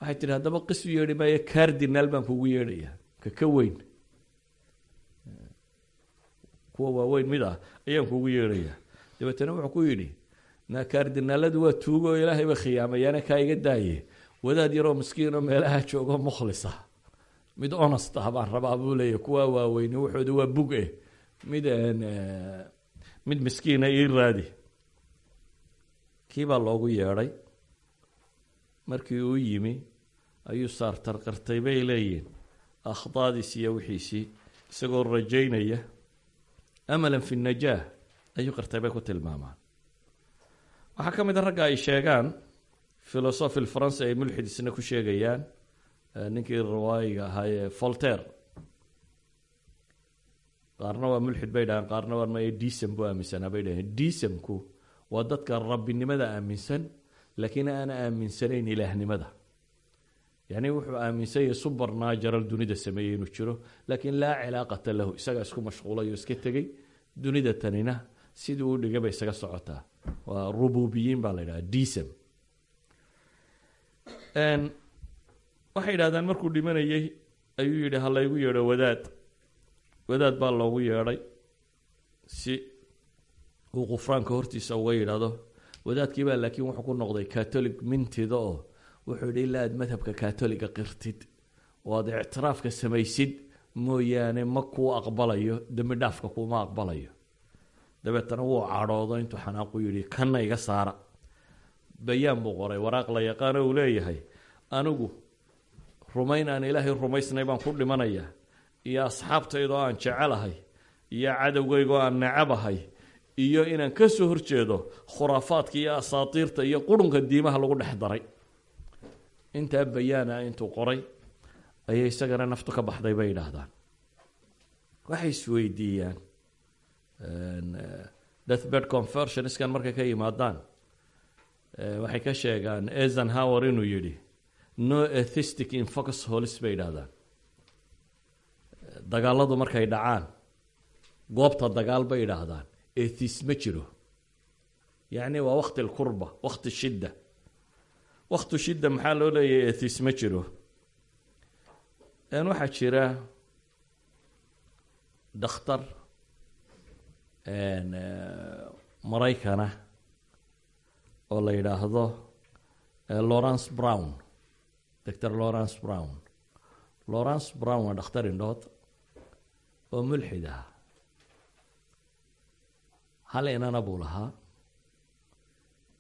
waxay tidhi haddaba qis u yeedhi maayo cardinal baan kugu yeedhaya ka ka weyn kuwa waaweyn mid ah ayaan kugu yeedhaya dabeetana wuxuu ku yidhi na cardinaaladu waa tuugo oo ilaahay ba khiyaamayaana kaa iga daaye wadaad yaroo miskiin oo meelaha joogo mukhlisa mid honest ah baan rabaa buu leeya kuwaa waaweyni wuxooda waa bug eh. Mid mid miskiina ii raadi. Kii baa loogu yeedhay? Markii uu yimi ayuu saartar qartay bay leeyihiin akhdaadiisi iyo wixiisii isagoo rajaynaya amalan fi najaah ayuu qartay bay ku tilmaamaan. Waxaa ka mid a ragga ay sheegaan philosophy france ay mulxid isna ku sheegayaan ninkii rawaayiga ahaa ee voltaire. Qaarna waa mulxid bay dhahaan qaarna waa may disam buu aaminsanaa bay dhaheen disamku waa dadka rabbinimada aaminsan laakiin aan aaminsanayn ilaahnimada. Yani wuxuu aaminsan yahay subernageral dunida sameeyey inuu jiro laakiin laa cilaaqata lahu isagaa isku mashquulay iska tegey dunida tanina sidii uu dhigay isaga socotaa. Waa rububiyiin baa la yidhaha disam waxay yidhahdaan markuu dhimanayey ayuu yidhi ha laygu yeedho wadaad. Wadaad baa loogu yeedhay si uu qufraanka hortiisa uga yidhaahdo. Wadaadkii baa laakiin wuxuu ku noqday catolic mintida oo wuxuu yidhi ilaa aad madhabka catoliga qirtid oo aad ictiraafka samaysid mooyaane ma kuu aqbalayo dembi dhaafka kuuma aqbalayo. Dabeetana wuu cadhoodo intuu xanaaqu yidhi kanna iga saara bayaan buu qoray waraaq la yaqaano uu leeyahay anigu rumayn aan ilaahay rumaysnay baan ku dhimanayaa iyo asxaabtaydoo aan jecelahay iyo cadowgaygoo aan necabahay iyo inaan ka soo horjeedo khuraafaadka iyo asaatiirta iyo qurunka diimaha lagu dhex daray. Intaa bayaana intuu qoray ayay isagana naftu ka baxday bay yidhaahdaan. Waxay isweydiiyaan deathbed conversioniskan markay ka yimaadaan waxay ka sheegaan eisenhower inuu yidhi no ethistic in focus holis bay yidhahdaan dagaaladu markay dhacaan goobta dagaal bay yidhaahdaan ethis ma jiro. Yacni waa wakti lkurba wakti shidda. Wakti shidda maxaa loo leeyahay ethis ma jiro. Waxaa jira dakhtar maraykana oo la yidhaahdo lawrence brown doctor lawrence brown. Lawrence brown waa dhakhtar indhood oo mulxid ah. Hal inana buu lahaa.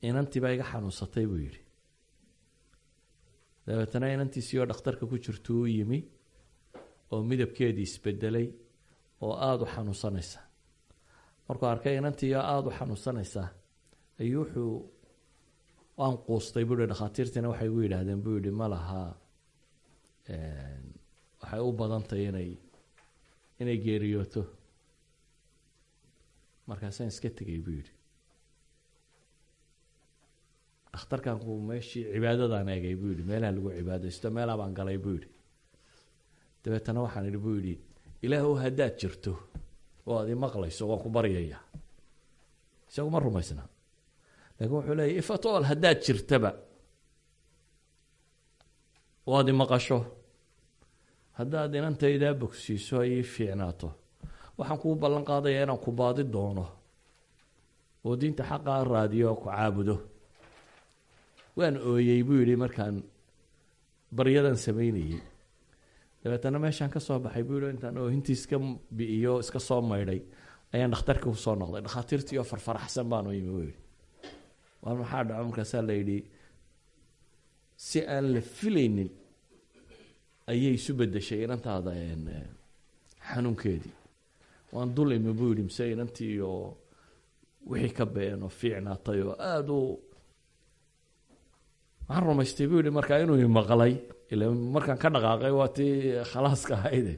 Inantii baa iga xanuunsatay buu yidhi. Dabeetana inantiisii oo dhakhtarka ku jirto u yimi oo midabkeedii isbedelay oo aada u xanuunsanaysa. Markuu arkay inantii oo aada u xanuunsanaysa ayuu wuxuu aan quustay yihi dhakhaatiirtiina waxay gu yidhaahdeen buu yihi ma laha. Waxay u badantahy inay inay geeriyooto. Markaasaan iska tegay buu yidhi. Dhakhtarkanku meeshii cibaadadaan eegay buu yidhi meelaha lagu cibaadaysto meelaa baan galay buu yidhi. Dabeetana waxaan idhi buu yidhi ilaahu haddaad jirto oo aad i maqlayso waan ku baryaya. Isagu ma rumaysna laakiin wuxuu leeyahy ifatol haddaad jirtaba oo aad i maqasho. Haddaad inantaydaa bogsiiso ay ii fiicnaato. Waxaan kuu ballan qaadaya inaan ku baadi doono. Oo diinta xaqaa raadiyo ku caabudo. Waan ooyey buu yidhi markaan baryadan samaynayey dabeetana meeshaan ka soo baxay buu yihi intaan oohintii iska bi'iyo iska soo maydhay. Ayaan dhakhtarkii ku soo noqday dhakhaatiirtii oo farfaraxsan baanu yimi buu yidhi waa maxaa dhaco markaasaa la yidhi si aan la filaynin ayay isu bedeshay inantaada xanuunkeedii. Waan dul imi buu yidhi mise inantii oo wixii ka been oo fiicnaatay oo aada u waxaan rumaystay? Buu yihi markaa inuu imaqlay ila markaan ka dhaqaaqay waa khalaaska ahayde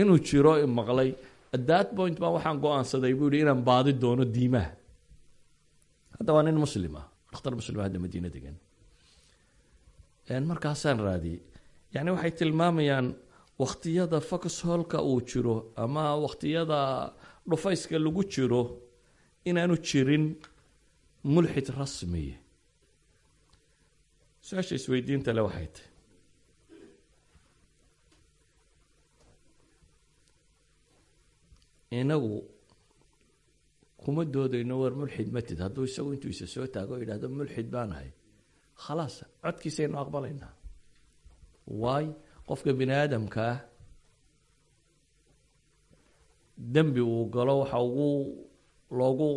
inuu jiro imaqlay at that point baa waxaan go'aansaday buu yihi inaan baadi doono diimaha hadda waa nin muslim ah dhakhtar muslim hadda madiina degan markaasaan raadiyey yani waxay tilmaamayaan waktiyada foxholka uu jiro ama waktiyada dhufayska lagu jiro inaanu jirin mulxid rasmiya su'aasha isweydiinta le waxay tahy inagu kuma doodayno war mulxid matid hadduu isagu intuu isa soo taago yidhahdo mulxid baan ahay. Khalaas codkiisaynu aqbalaynaa. Waay qofka bini aadamkaa dembi uu galo waxa ugu loogu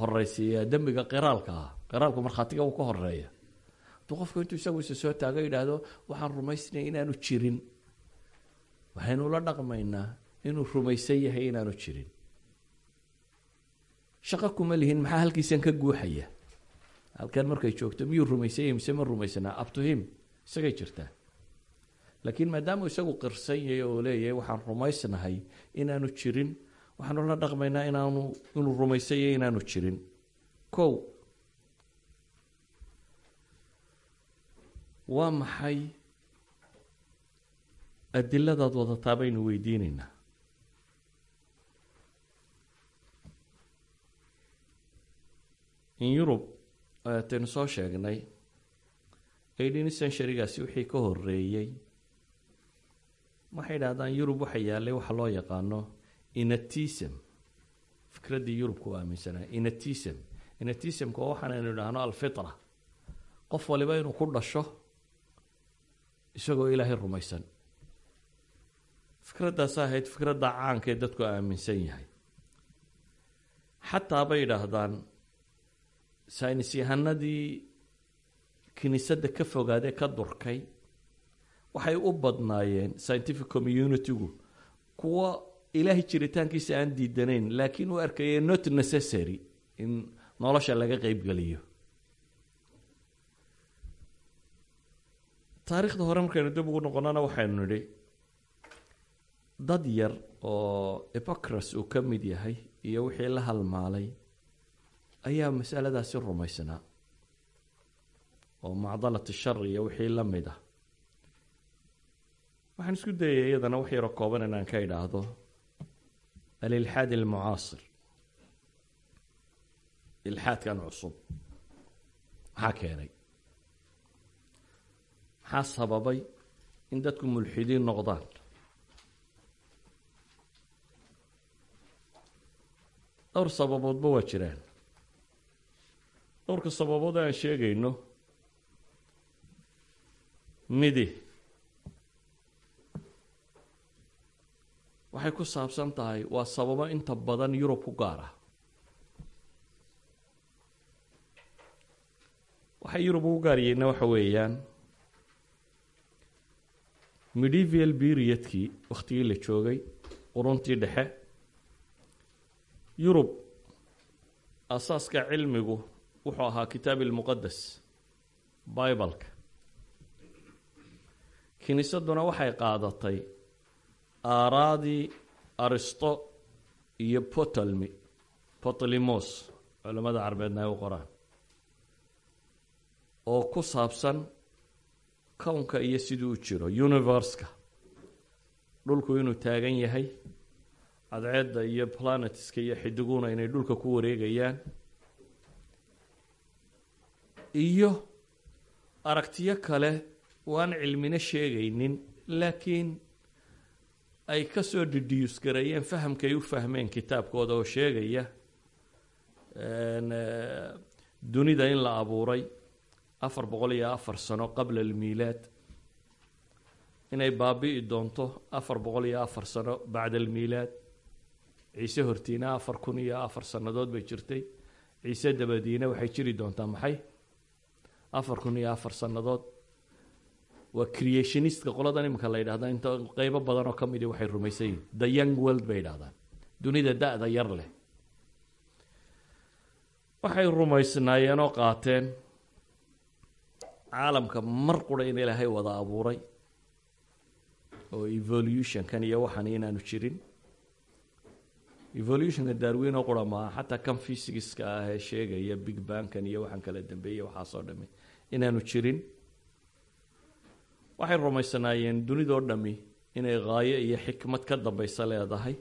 horeysiiyaa dembiga qiraalka ah. Qiraalku markhaatiga uu ka horreeya hadduu qofku intuu isagu isa soo taago yidhaahdo waxaan rumaysnaya inaanu jirin. Waxaynu la dhaqmaynaa inuu rumaysan yahay inaanu jirin shaqo kuma lihin maxaa halkiisan ka guuxaya? Halkan markay joogto miyuu rumaysan yahay mise ma rumaysanaa? Up to him. Isagay jirtaa. Laakiin maadaamuu isagu qirsan yahay oo leeyahay waxaan rumaysnahay inaanu jirin. Waxaanu la dhaqmaynaa inaanu inuu rumaysan yahay inaanu jirin. Kow. Waa maxay adiladaad wadataa baynu weydiinaynaa in yurub ayataynu soo sheegnay. Eighteen centurygaasi wixii ka horeeyey waxay idhahdaan yurub waxa yaalay waxa loo yaqaano inatism. Fikraddii yurubku u aaminsanaa inatism. Inatismka oo waxaanaynu idhaahno alfitra. Qof waliba inuu ku dhasho isagoo ilaahay rumaysan. Fikraddaas ahayd fikradda caanka ee dadku aaminsan yahay xataa bay idhaahdaan saynis yahanadii kiniisadda ka fogaadee ka durkay waxay u badnaayeen scientific communitygu kuwa ilaahay jiritaankiisa aan diidanayn laakiin u arkaya not necessary in nolosha laga qeybgeliyo taariikhda hore markaynu dib ugu noqonana waxaynu nidhi dad yar oo epocras uu ka mid yahay iyo wixii la halmaalay ayaa masaladaasi rumaysnaa. oo macdalat shar iyo wixii la mid ah. Waxaan isku dayaya iyadana wax yaroo kooban inaan ka idhaahdo. Alilxaad almucaasir ilxaadkan cusub. Maxaa keenay? Maxaa sababay in dadku mulxidiin noqdaan? Dhowr sababoodba waa jiraan dhowrka sababood aan sheegayno midi. Waxay ku saabsan tahay waa sababo inta badan yurub ku gaar ah. Waxay yurub ugu gaar yihiinna waxa weeyaan medieval periodkii wakhtigii la joogay quruntii dhexe yurub asaaska cilmigu wuxuu ahaa kitaab ilmuqadas bibaleka kiniisadduna waxay qaadatay aaraadii aristo iyo potalmi potlimos culamada carbeedna ay u qoraan oo ku saabsan kownka iyo siduu u jiro universka dhulku inuu taagan yahay cadceedda iyo planetska iyo xidiguna inay dhulka ku wareegayaan iyo aragtiyo kale oo aan cilmina sheegaynin laakiin ay ka soo deduce gareeyeen fahamkay u fahmeen kitaabkooda oo sheegaya dunida in la abuuray afar boqol iyo afar sano qabla almiilaad inay baabi'i doonto afar boqol iyo afar sano bacda almiilaad. Ciise hortiina afar kun iyo afar sannadood bay jirtay. Ciise dabadiina waxay jiri doontaa maxay afar kun iyo afar sannadood. Waa creationistka qoladan iminka la yidhahda inta qeybo badan oo ka midi waxay rumaysan yihiin the young world bay yidhahdaan dunida da-da yar leh. Waxay rumaysnaayeen oo qaateen caalamka mar qura in ilaahay wada abuuray. Oo evolutionkan iyo waxan inaanu jirin. Evolutionka darwin oo qura maaha. Xataa kan physicska ah ee sheegaya big bankan iyo waxaan kala dambeeyey waxaasoo dhami inaanu jirin. Waxay rumaysanaayeen dunidoo dhami inay haayo iyo xikmad ka dambeysa leedahay.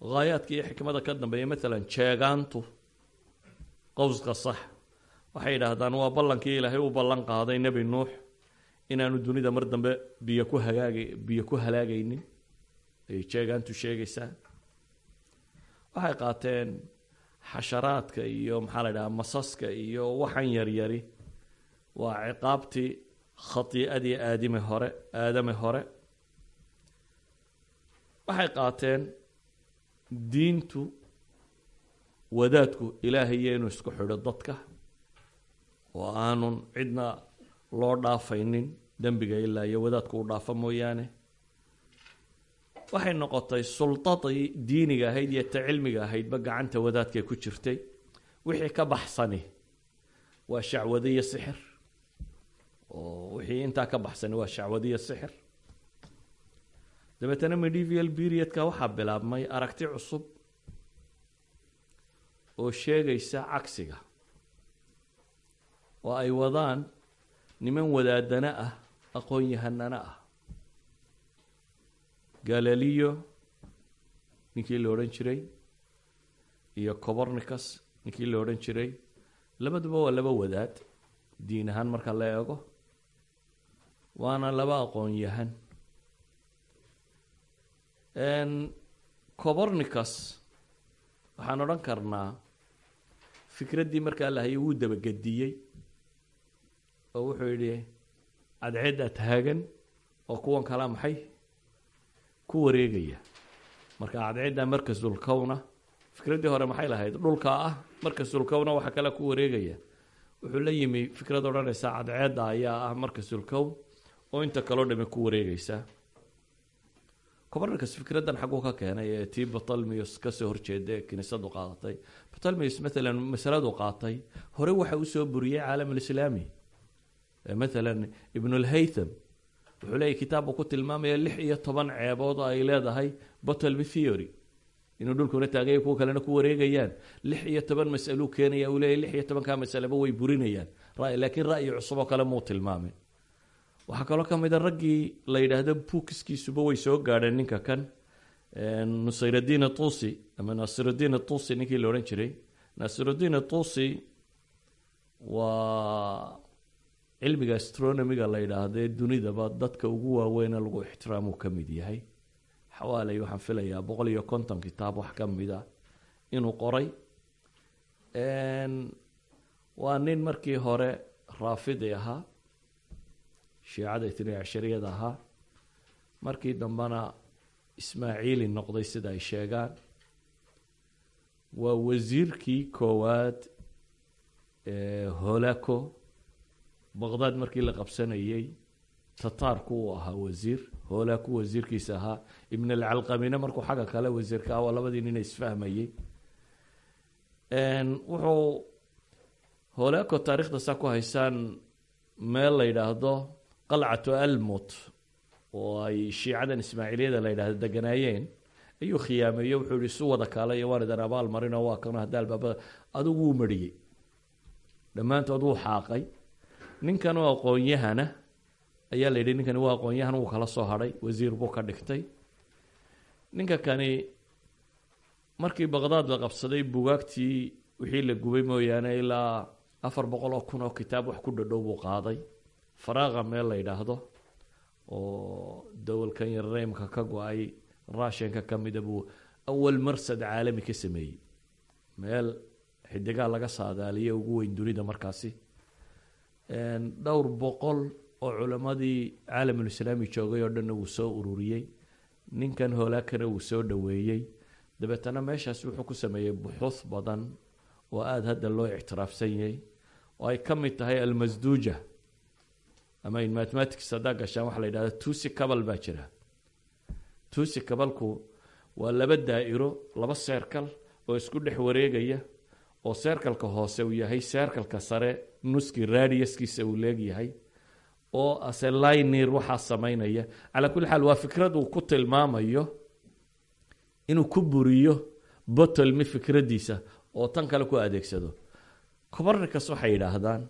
Haayaadka iyo xikmada ka dambeeya maalan jeegaantu qowska sax waxay yidhaahdaan waa ballankii ilaahay u ballan qaaday nebi nuux inaanu dunida mar dambe biyo ku hagaag biyo ku halaagaynin. Ayay jeegaantu sheegaysaa. Waxay qaateen xasharaadka iyo maxaa la yidhaha masaska iyo waxan yaryari waa ciqaabtii khatii'adii aadime hore aadame hore. Waxay qaateen diintu wadaadku ilaahayo inuu isku xidho dadka oo aanun cidna loo dhaafaynin dembiga ilaa iyo wadaadku u dhaafo mooyaane waxay noqotay sultadii diiniga ahayd iyo ta cilmiga ahaydba gacanta wadaadkay ku jirtay. Wixii ka baxsani waa shacwado iyo sixir. Oo wixii intaa ka baxsani waa shacwado iyo sixir. Dabeetana medieval periodka waxaa bilaabmay aragti cusub oo sheegaysa cagsiga oo ay wadaan niman wadaadana ah aqoon-yahanana ah galileo ninkii la odhan jiray iyo cobornicus ninkii la odhan jiray labaduba waa laba wadaad. Diin ahaan marka la eego waana laba aqoon-yahan cobornicus waxaan odhan karnaa fikraddii markaa la hayay wuu dabagediyey oo wuxuu yidhi cadceeddaa taagan oo kuwan kalaa maxay ku wareegaya. Marka cadceeddaa markasulkowna fikraddii hore maxay lahayd? Dhulkaa ah markasulkowna waxa kale ku wareegaya. Wuxuu la yimi fikrad odhanaysa cadceedda ayaa ah markasulkown oo inta kaloo dhami ku wareegaysa. Cobornicus fikraddan xagguu ka keenay ee tii batalmius ka soo horjeeda ee kiniisadu qaadatay. Batalmius maalan masaladu qaatay hore waxa u soo buriyey caalam alislaami maalan ibnulhaytham wuxuu leeyahy kitaab uu ku tilmaamaya lix iyo toban ceebood oo ay leedahay batalmy theory. Inuu dhulkuna taaganya kuwa kalena ku wareegayaan. Lix iyo toban masaluu keenaya uu leeyahy lix iyo tobankaa masaleba way burinayaan. Laakiin ra'yi cusub oo kale muu tilmaamin waxaa kaloo ka mid a raggii la yidhaahdo buukiskiisuba way soo gaadheen ninka kan nusayraddiin atusi ama nasirudiin atusi ninkii la odhan jiray. Nasirudiin atusi waa cilmiga astronomiga la yidhaahdee dunidaba dadka ugu waaweyne lagu ixtiraamuu ka mid yahay. Xawaaley waxaan filayaa boqol iyo konton kitaab wax ka mid a inuu qoray. Waa nin markii hore raafidi ahaa shiicada itnay cashariyada ahaa. Markii dambena ismaaciili noqday sida ay sheegaan waa wasiirkii koowaad holako baqdaad markii la qabsanayey tataarku uu ahaa wasiir holako wasiirkiisa ahaa ibn alcalqamina markuu xagga kale wasiirka ah waa labadii nina isfahmayey wuxuu holako taarikhda saa ku haysaan meel la yidhaahdo qalcatu almut oo ay shiicadan ismaaciiliyada la yidhahdo deganaayeen ayuu khiyaameeyo wuxuu yihi isu wada kaala iyo waan idan abaal marinoo waa kano hadda albaabada adigu wuu mariyey. Dhammaantood wuu xaaqay ninkan oo aqoon-yahana ayaa la yidhi ninkani waa aqoon-yahan wuu kala soo hadhay wasiir buu ka dhigtay. Ninka kani markii baqdaad la qabsaday bugaagtii wixii la gubay mooyaane ilaa afar boqol oo kun oo kitaab wax ku dhadhow buu qaaday. Faraaqa meel la yidhaahdo oo dowalkan yar reymka ka go'ay russianka ka mida buu awal marsad caalami ka sameeyey. Meel xidigaa laga saadaaliye ugu weyn dunida markaasi dhowr boqol oo culammadii caalamulislaami joogay oo dhanna wuu soo ururiyey. Ninkan hoolaakana wuu soo dhoweeyey. Dabeetana meeshaas wuxuu ku sameeyey buxuuth badan oo aada hadda loo ictiraafsan yahay. Oo ay ka mid tahay almasduuja. Ama in mathematics haddaa gashaan waxa la yidhahda tusi cabal baa jira. Tusi cabalku waa laba daa'iro laba seerkal oo isku dhex wareegaya oo seerkalka hoose uu yahay seerkalka sare nuski radiuskiisa uu leegyahay oo ase linir waxaa samaynaya. Calaa kulli xaal waa fikrad uu ku tilmaamayo inuu ku buriyo botolmi fikraddiisa oo tan kale ku adeegsado. Cobornicus waxay yidhaahdaan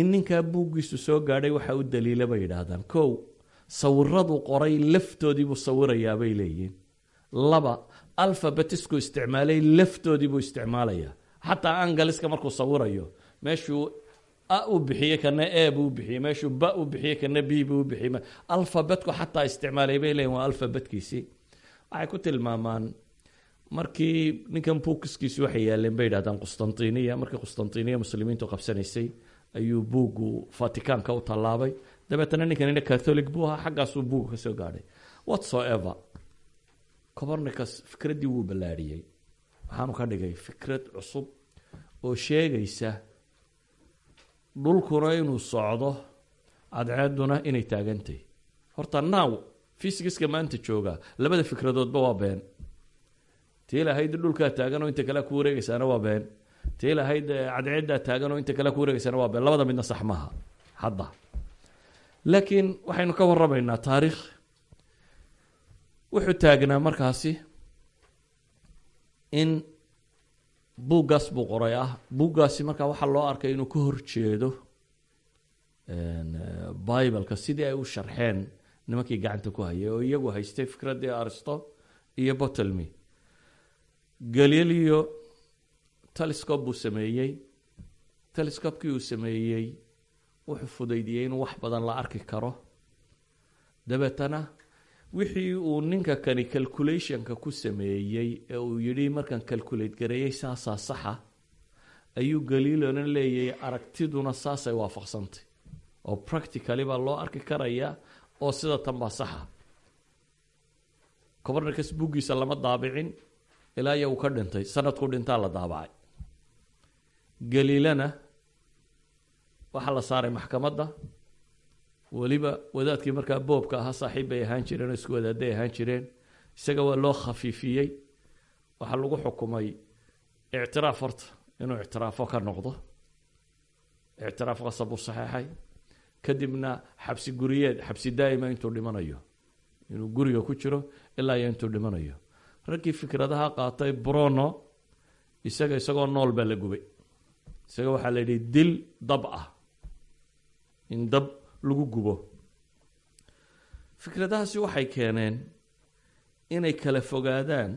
in ninkaa buuggiisu soo gaadhay waxa u daliila bay yidhaahdaan. Kow sawiradu qoray laftoodiibuu sawirayaa bay leeyihiin. Laba alfabetisku isticmaalay laftoodiibuu isticmaalayaa xataa angaliska markuu sawirayo meeshuu a u bixiyey kana e buu bixiyey meeshuu ba u bixiyey kana b buu bixiyey alfabetku xataa isticmaalay bay leeyihiin waa alfabetkiisii waxay ku tilmaamaan markii ninkan buukiskiisu waxay yaaleen bay yidhahdaan qustantiniya markii qustantiniya muslimiintu qabsanaysay ayuu buuggu vaticanka u tallaabay. Dabeetana ninkanina catholic buu ahaa xaggaasuu buugga ka soo gaadhay. Whatsoever cobornicus fikraddii wuu ballaadhiyey waxaanu ka dhigay fikrad cusub oo sheegaysa dhulkuna inuu socdo cadceeduna inay taagantahy horta now fysigiska maanta jooga labada fikradoodba waa been. Tii lahayd dhulkaa taagan oo inta kale ku wareegaysaana waa been. Tii lahayd cadceeddaa taagan oo inta kale ku wareegaysaana waa been. Labada midna sax maaha hadda. Laakiin waxaynu ka waramaynaa taariikh. Wuxuu taagnaa markaasi in buuggaas buu qoray ah buuggaasi markaa waxaa loo arkay inuu ka horjeedo bibleka sidii ay u sharxeen nimankii gacanta ku hayay oo iyagu haystay fikraddii aristo iyo botelmy galileo telescope buu sameeyey. Telescopekii uu sameeyey wuxuu fudaydiyey inuu wax badan la arki karo. Dabeetana wixii uu ninka kani calculationka ku sameeyey ee uu yidhi markaan calculate gareeyey saasaa saxa ayuu galilona leeyahay aragtiduna saasay waafaqsantay. Oo practically baa loo arki karayaa oo sida tan baa saxa. Cobarnicus buggiisa lama daabicin ilaa iya uu ka dhintay sanadku dhintaa la daabacay. Galilana waxaa la saaray maxkamadda weliba wadaadkii markaa boobka ahaa saaxiib bay ahaan jireen oo isku wadaaday ahaan jireen. Isaga waa loo khafiifiyey. Waxaa lagu xukumay ictiraaf horta inuu ictiraafo ka noqdo. Ictiraaf qasab uu saxeexay kadibna xabsi guriyeed xabsi daa'ima intuu dhimanayo. Inuu guriga ku jiro ilaa iyo intuu dhimanayo. Raggii fikradaha qaatay brono isaga isagoo nool baa la gubay. Isaga waxaa la yidhi dil dab ah. In dab lagu gubo. Fikradahaasi waxay keeneen inay kala fogaadaan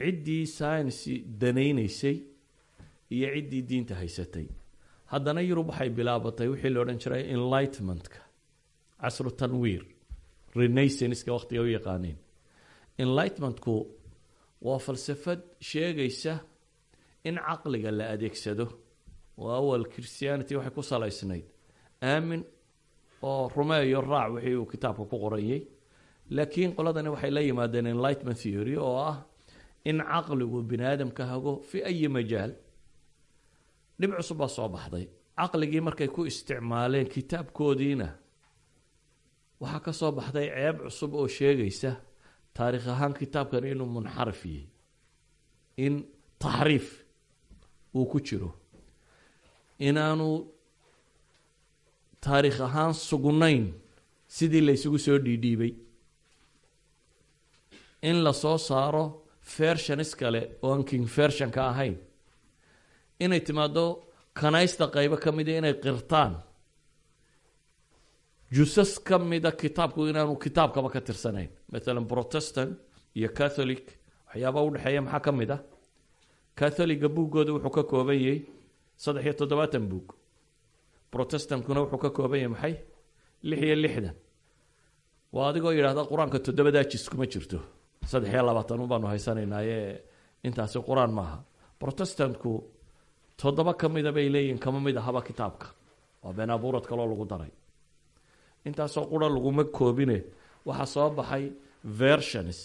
ciddii scienci danaynaysay iyo ciddii diinta haysatay. Haddana yurub waxay bilaabatay wixii la odhan jiray enlightmentka casru tanwiir renaissanska waqtiga u yaqaaneen. Enlightmentku waa falsafad sheegaysa in caqliga la adeegsado. Oo awal christianity waxay ku salaysnayd aamin oo rumeeyo raac wixii uu kitaabka ku qorayay laakiin qoladani waxay la yimaadeen enlightment theory oo ah in caqligu bini aadamka hago fi ayi majaal. Dhib cusub baa soo baxday. Caqligii markay ku isticmaaleen kitaabkoodiina waxaa ka soo baxday ceeb cusub oo sheegaysa taariikh ahaan kitaabkan inuu munxarif yahay in taxriif uu ku jiro inaanu taariikh ahaan sugnayn sidii la ysugu soo dhiidhiibay. In la soo saaro fershanis kale oo aan king fershanka ahayn. Inay timaado kanaysta qaybo ka mida inay qirtaan. Jusas ka mida kitaabku inaanu kitaabkaba ka tirsanayn. Maalan protestant iyo catholic waxyaaba udhexeeya maxaa ka mid ah? Catholiga buuggooda wuxuu ka kooban yahay saddex iyo toddobaatan buug protestantkuna wuxuu ka kooban yahay maxay? Lix iyo lixdan. Waa adigoo yidhahda qur'aanka toddobadaa jis kuma jirto. Saddex iyo labaatan baanu haysanaynaye intaasi qur'aan maaha. Protestantku toddoba ka mida bay leeyihiin kama mid ahaba kitaabka. Waa been abuurad kaloo lagu daray. Intaasoo qura laguma koobine waxaa soo baxay versions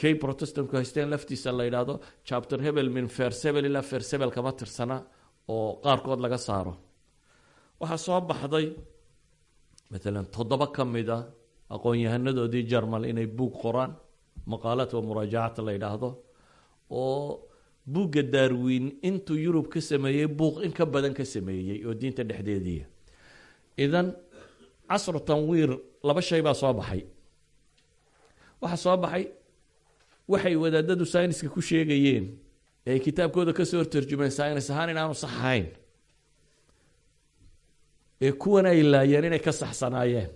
kay protestantku haysteen laftiisa la yidhaahdo chapter hebel min fersebel ilaa fersebel kama tirsana oo qaarkood laga saaro. Waxaa soo baxday maalan toddoba ka mida aqoon-yahanadoodii jarmal inay buug qoraan maqaalaad wa muraajacat la yidhaahdo oo buugga darwin intuu yurub ka sameeyey buuq in ka badan ka sameeyey oo diinta dhexdeediia idan casru tanwiir laba shay baa soo baxay. Waxaa soo baxay waxay wadaadadu syniska ku sheegayeen. ee ay kitaabkooda ka soo hortarjumeen synis ahaan inaanu sax ahayn ee kuwan ay laayeen inay ka saxsanaayeen.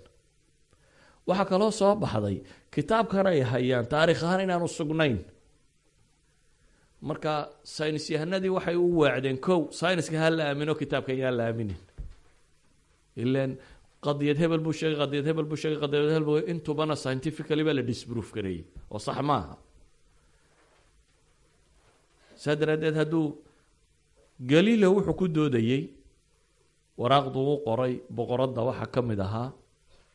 Waxaa kaloo soo baxday kitaabkan ay hayaan taarikh ahaan inaanu sugnayn. Marka synis yahanadii waxay u waacdeen kow syniska ha la aamino kitaabkan yaan la aaminin. Ilan qadiyad hebel buu sheegay qadiyad hebel buu sheegay qadiyad hebel buu intubana scientifically baa la disproof gareeyey oo sax maaha saa daraaddeed hadduu wuxuu ku doodayey waraaqdu u qoray boqoradda waxaa ka mid ahaa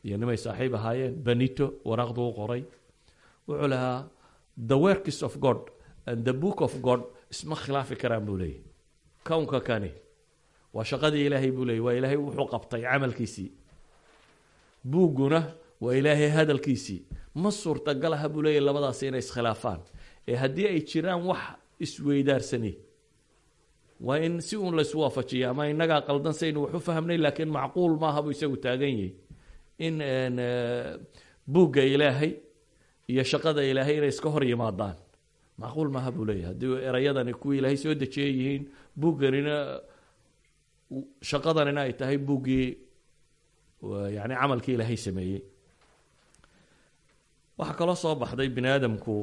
iyo nimay saaxiib ahaayeen benito waraaqdu u qoray. Wuxuu lahaa the works of god and the book of god isma khilaafi karaan buu leeyahy kownka kani waa shaqadii ilaahay buu leeyay waa ilaahay wuxuu qabtay camalkiisii. Buugguna waa ilaahay hadalkiisii. Ma suurtagalaha buu leeyahy labadaasi inay iskhilaafaan ee haddii ay jiraan wax isweydaarsani waa in si uun laysu waafajiya ama innagaa qaldan saynu wax u fahmnay laakiin macquul maaha buu isagu taagan yahay. In buugga ilaahay iyo shaqada ilaahay inay iska hor yimaadaan. Macquul maaha buu leeyahay. Haddii erayadani kuwii ilaahay soo dejiyay yihiin buugganina shaqadanina ay tahay buuggii yani camalkii ilaahay sameeyey. Waxaa kaloo soo baxday bini aadamku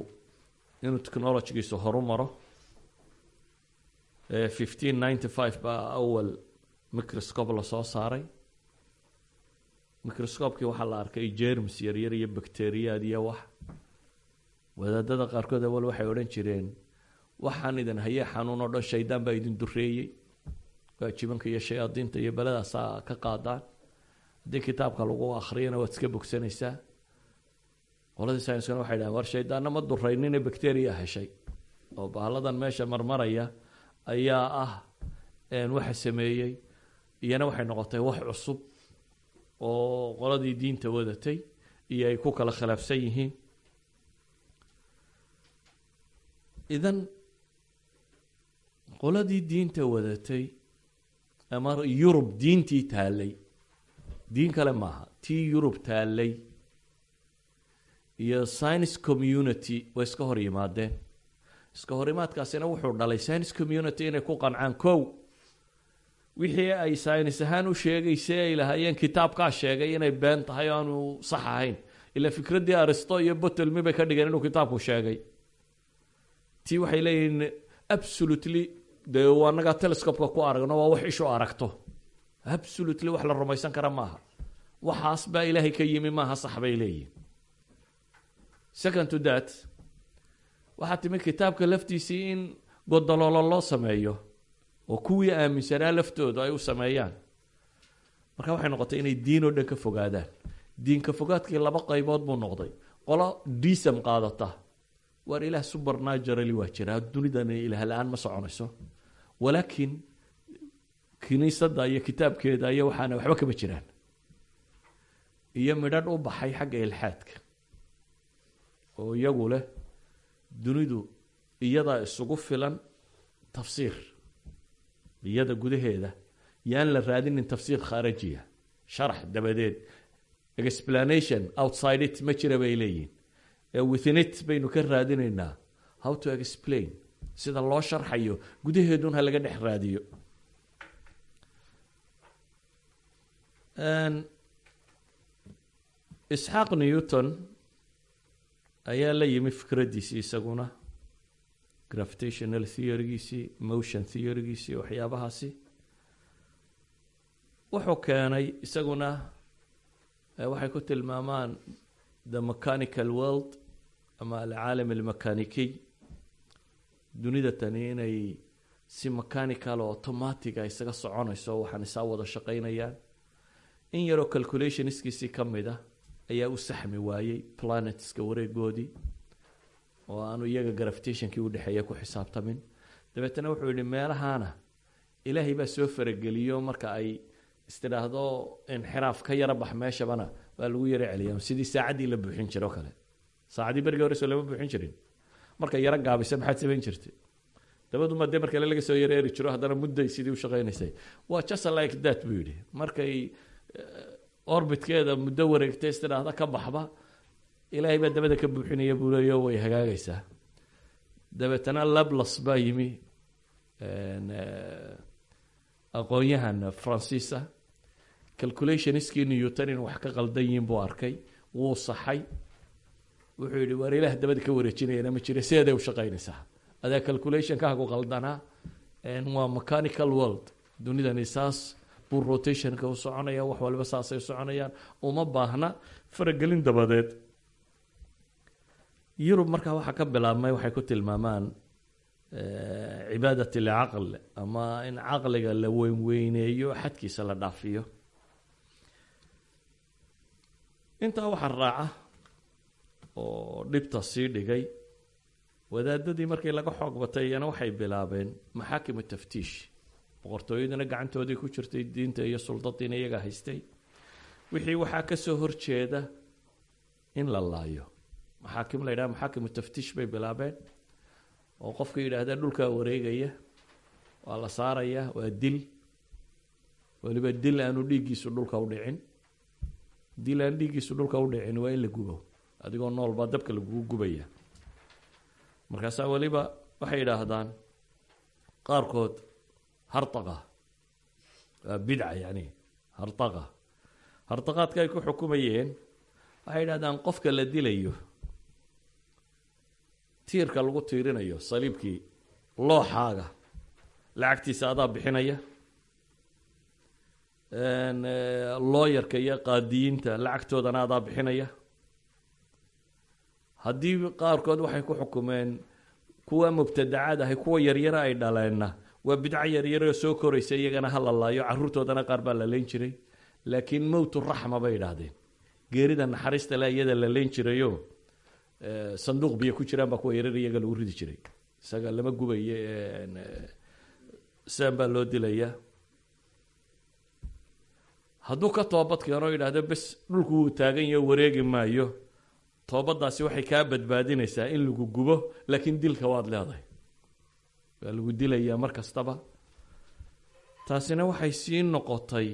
inuu technologigiisu horu maro fifteen ninety five baa awal microscope la soo saaray. Microscopekii waxaa la arkay jerms yaryar iyo bacteriyaad iyo wax. Wadaadada qaarkood awal waxay odhan jireen waxaan idin hayee xanuun oo dhan shaydaan baa idin dureeyey. Waa jibanka iyo shayaadiinta iyo beledaasaa ka qaadaan. Haddii kitaabka lagu akriyana waad iska bogsanaysaa. Qoladii scienskana waxay dhahen war shaydaanna ma duraynine bacteria heshay. Oo bahalladan meesha marmaraya ayaa ah waxa sameeyey iyana waxay noqotay wax cusub oo qoladii diinta wadatay iyo ay ku kala khilaafsan yihiin. Idan qoladii diinta wadatay ama yurub diintii taallay diin kale maaha tii yurub taallay iyo science community way iska hor yimaadeen iska horimaadkaasina wuxuu dhalay science community inay ku qancaan kow. Wixii ay science ahaan u sheegaysay ay lahaayeen kitaabkaa sheegay inay been tahay o aanu sax ahayn. Ila fikraddii aristo iyo botelmi bay ka dhigeen inuu kitaabku sheegay. Tii waxay leeyihiin absolutely dee anagaa telescopeka ku aragno waa wax ishu aragto. Absolutely wax la rumaysan kara maaha. Waxaas baa ilaahay ka yimi maaha sax bay leeyihiin second to that waxaa timi kitaabka laftiisii in godoloolo loo sameeyo oo kuwii aaminsanaa laftooda ay u sameeyaan. Marka waxay noqotay inay diin oo dhan ka fogaadaan. Diinka fogaadkii laba qaybood buu noqday. Qolo disam qaadata. Waar ilaah supernaturally waa jiraa dunidan ilaah la'aan ma soconayso. Walaakiin kiniisadda iyo kitaabkeeda iyo waxaana waxba kama jiraan. Iyo midhadh u baxay xagga ilxaadka. Oo iyagu leh dunidu iyadaa isugu filan tafsiir. Iyada gudaheeda yaan la raadinin tafsiir khaarajiya sharax dabadeed. Explanation outside it ma jira bay leeyihiin within it baynu ka raadinaynaa. How to explain? Sida loo sharxayo gudaheedun ha laga dhex raadiyo. Isxaaq newton ayaa la yimi fikraddiisii isaguna. Gravitational theorygiisii motion theorygiisii waxyaabahaasi. Wuxuu keenay isaguna waxay ku tilmaamaan the mechanical world ama alcaalam almechanikiy dunida tani inay si mechanical oo automatica isaga soconayso waxaan isaa wada shaqaynayaan. In yaroo calculationskiisii ka mid ah ayaa u saxmi waayey planetska wareegoodii oo aanu iyaga gravitationkii udhexeeya ku xisaabtamin. Dabeetana wuxuu yihi meelahaana ilaahay baa soo farageliyo marka ay istidhaahdo inxiraaf ka yara bax meeshabana waa lagu yaro celiya sidii saacaddii la buuxin jiro o kale. Saacaddii berigii hore lama buuxin jirin. Markay yaro gaabisa maxaad samayn jirtay? Dabaduma dee markale laga soo yaro eri jiro haddana mudday sidii ushaqaynaysay waa just like that buu yidhi. Markay orbitkeeda muddo wareegtay istidhaahda ka baxba ilaahay baa dabada ka buuxinaya buu leeyo way hagaagaysaa. Dabeetana lablas baa yimi aqoon-yahan francis-a calculationskii newton in wax ka qaldan yihiin buu arkay wuu saxay. Wuxuu yihi waar ilaah dabada ka wareejinayana ma jira sideeday u shaqaynaysaa. Adaa calculationkaagu qaldanaa waa mechanical world. Dunidani saas buu rotationka u soconaya wax waliba saasay soconayaan. Uma baahna faragelin dabadeed. Yurub markaa waxaa ka bilaabmay waxay ku tilmaamaan cibaadat alcaql ama in caqliga la weynweyneeyo xadkiisa la dhaafiyo. Intaa waxaa raaca oo dhibta sii dhigay wadaadadii markii laga xoog batay iyana waxay bilaabeen maxaakimu taftiish boqortooyaduna gacantoodii ku jirtay diinta iyo suldadiina iyagaa haystay. Wixii waxaa ka soo horjeeda in la laayo. Maxaakim la yidhaha maxaakimu taftiish bay bilaabeen oo qofka yidhaahda dhulkaa wareegaya waa la saaraya waa dil. Weliba dil aanu dhiiggiisu dhulka u dhicin. Dil aan dhiiggiisu dhulka u dhicin waa in la gubo adigoo nool baa dabka lagugu gubaya. Markaasaa weliba waxay yidhaahdaan qaarkood hartaqa. Waa bidca yani hartaqa. Hartaqaadka ay ku xukumayeen waxay yidhahdaan qofka la dilayo tiirka lagu tiirinayo saliibkii looxaaga lacagtiisa adaa bixinaya looyarka iyo qaadiyiinta lacagtoodana adaa bixinaya. Haddii qaarkood waxay ku xukumeen kuwa mubtadacaad ahay kuwa yaryara ay dhaleenna waa bidco yaryaroo soo koraysa iyagana ha la laayo caruurtoodana qaar baa la leyn jiray. Laakiin mowtu raxma bay idhaahdeen geerida naxariista le iyada la leyn jirayo sanduuq biyo ku jiraan baa kuwa yaryar iyaga lagu ridi jiray. Isaga lama gubayo sidan baa loo dilaya. Hadduu ka toobad keeno yidhaahdo bes dhulku wuu taagan yaho wareegi maayo. Toobaddaasi waxay kaa badbaadinaysaa in lagu gubo laakiin dilka waad leedahay waa lagu dilayaa mar kastaba. Taasina waxay sii noqotay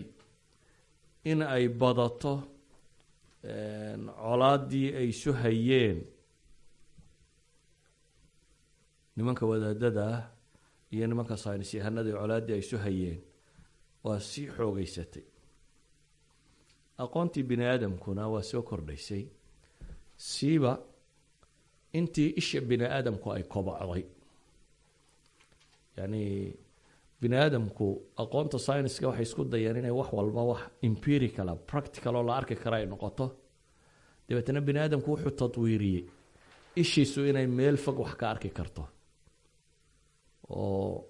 in ay badato colaaddii ay isu hayeen. Nimanka wadaadada ah iyo nimanka saynis yahanada colaaddii ay isu hayeen waa sii xoogeysatay. Aqoontii bini aadamkuna waa soo kordhaysay. Siiba intii isha bini aadamku ay kobocday yacni bini aadamku aqoonta scienska waxay isku dayeen inay wax walba wax empiricala practical oo la arki kara ay noqoto. Dabeetana bini aadamku wuxuu tadwiiriyey ishiisu inay meel fog wax ka arki karto. Oo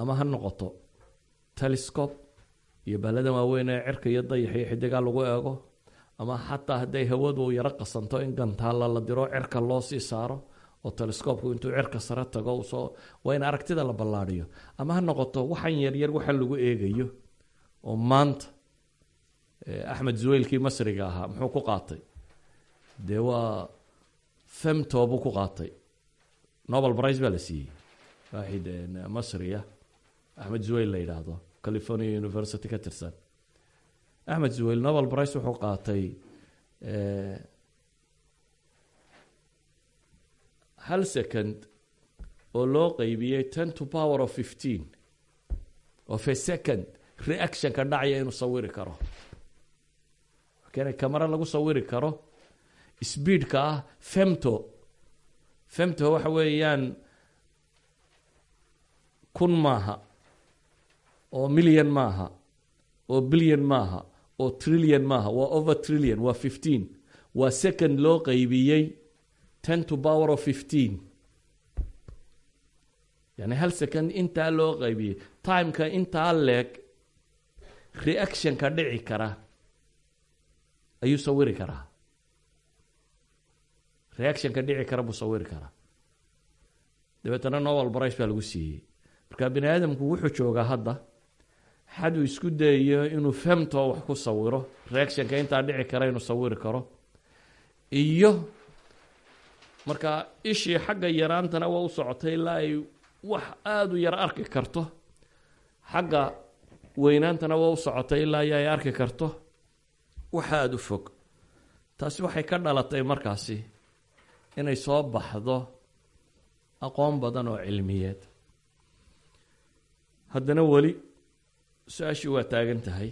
ama ha noqoto telescope iyo bahladan waaweyn ee cirka iyo dayax iyo xidigaa lagu eego ama xataa hadday hawadu yaro qasanto in gantaalla la diro cirka loo sii saaro oo telescoopku intuu cirka sare tago soo waa in aragtida la ballaadhiyo ama ha noqoto waxan yaryar waxa lagu eegayo oo maanta axmed zuweylkii masriga ahaa muxuu ku qaatay. Dee waa femto buu ku qaatay. Nobel brice baa la siiyey. Waaxid masriya axmed zuweyl la yidhaahdo california university ka tirsan axmed zuweyl nobel brice wuxuu qaatay hal second oo loo qeybiyey ten to power of fifteen of a second reactionka dhacaya inuu sawiri karo. Kene camara lagu sawiri karo speedka ah femto. Femto waxa weeyaan kun maaha oo million maaha oo billion maaha oo trillion maaha waa over trillion waa fifteen. Waa second loo qeybiyey ten to power of fifteen. Yani hal second intaa loo qeybiyey timeka intaa leeg reactionka dhici kara ayuu sawiri karaa. Reactionka dhici kara buu sawiri karaa. Dabeetana nobel brice baa lagu siiyey. Marka bini aadamku wuxuu joogaa hadda xaduu isku dayayo inuu femto wax ku sawiro reactionka intaa dhici kara inuu sawiri karo iyo marka ishii xagga yaraantana waa u socotay ilaa ay wax aada u yar arki karto. Xagga weynaantana waa u socotay ilaa iyo ay arki karto. Wax aada u fog. Taasi waxay ka dhalatay markaasi inay soo baxdo aqoon badan oo cilmiyeed. Haddana weli su'aashii waa taagan tahay.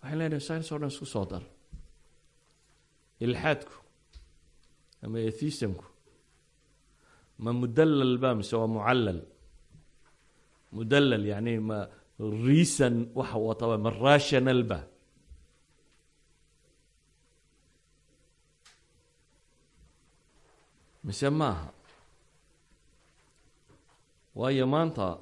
Waxay leenahay science o dhan isku soo dar. Ilxaadku ama ethisamku ma mudallal ba mise waa mucallal? Mudallal yani ma reason waxa wataba ma rational ba mise maaha? Waayo maanta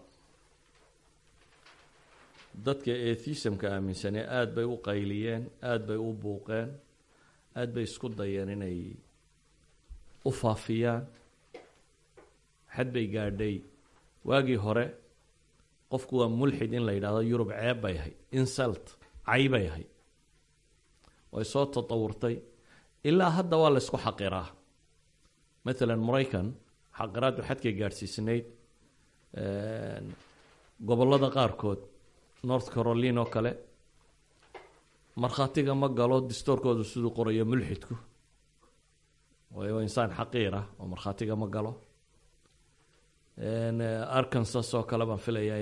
dadka ethisamka aaminsanee aada bay u qayliyeen aada bay u buuqeen aada bay isku dayeen inay u faafiyaan xad bay gaadhay. Waagii hore qofku waa mulxid in la yidhahdo yurub ceeb bay ahayd insult cay bay ahayd way soo tatawurtay. Ilaa hadda waa la ysku xaqiraa. Maalan maraykan xaqiraaddu xadkay gaadhsiisnayd gobollada qaarkood north carolina oo kale. Markhaatiga ma galo distoorkoodu siduu qorayo mulxidku waayo waa insaan xaqiir ah oo markhaatiga ma galo. Arkansas oo kale baan filayaa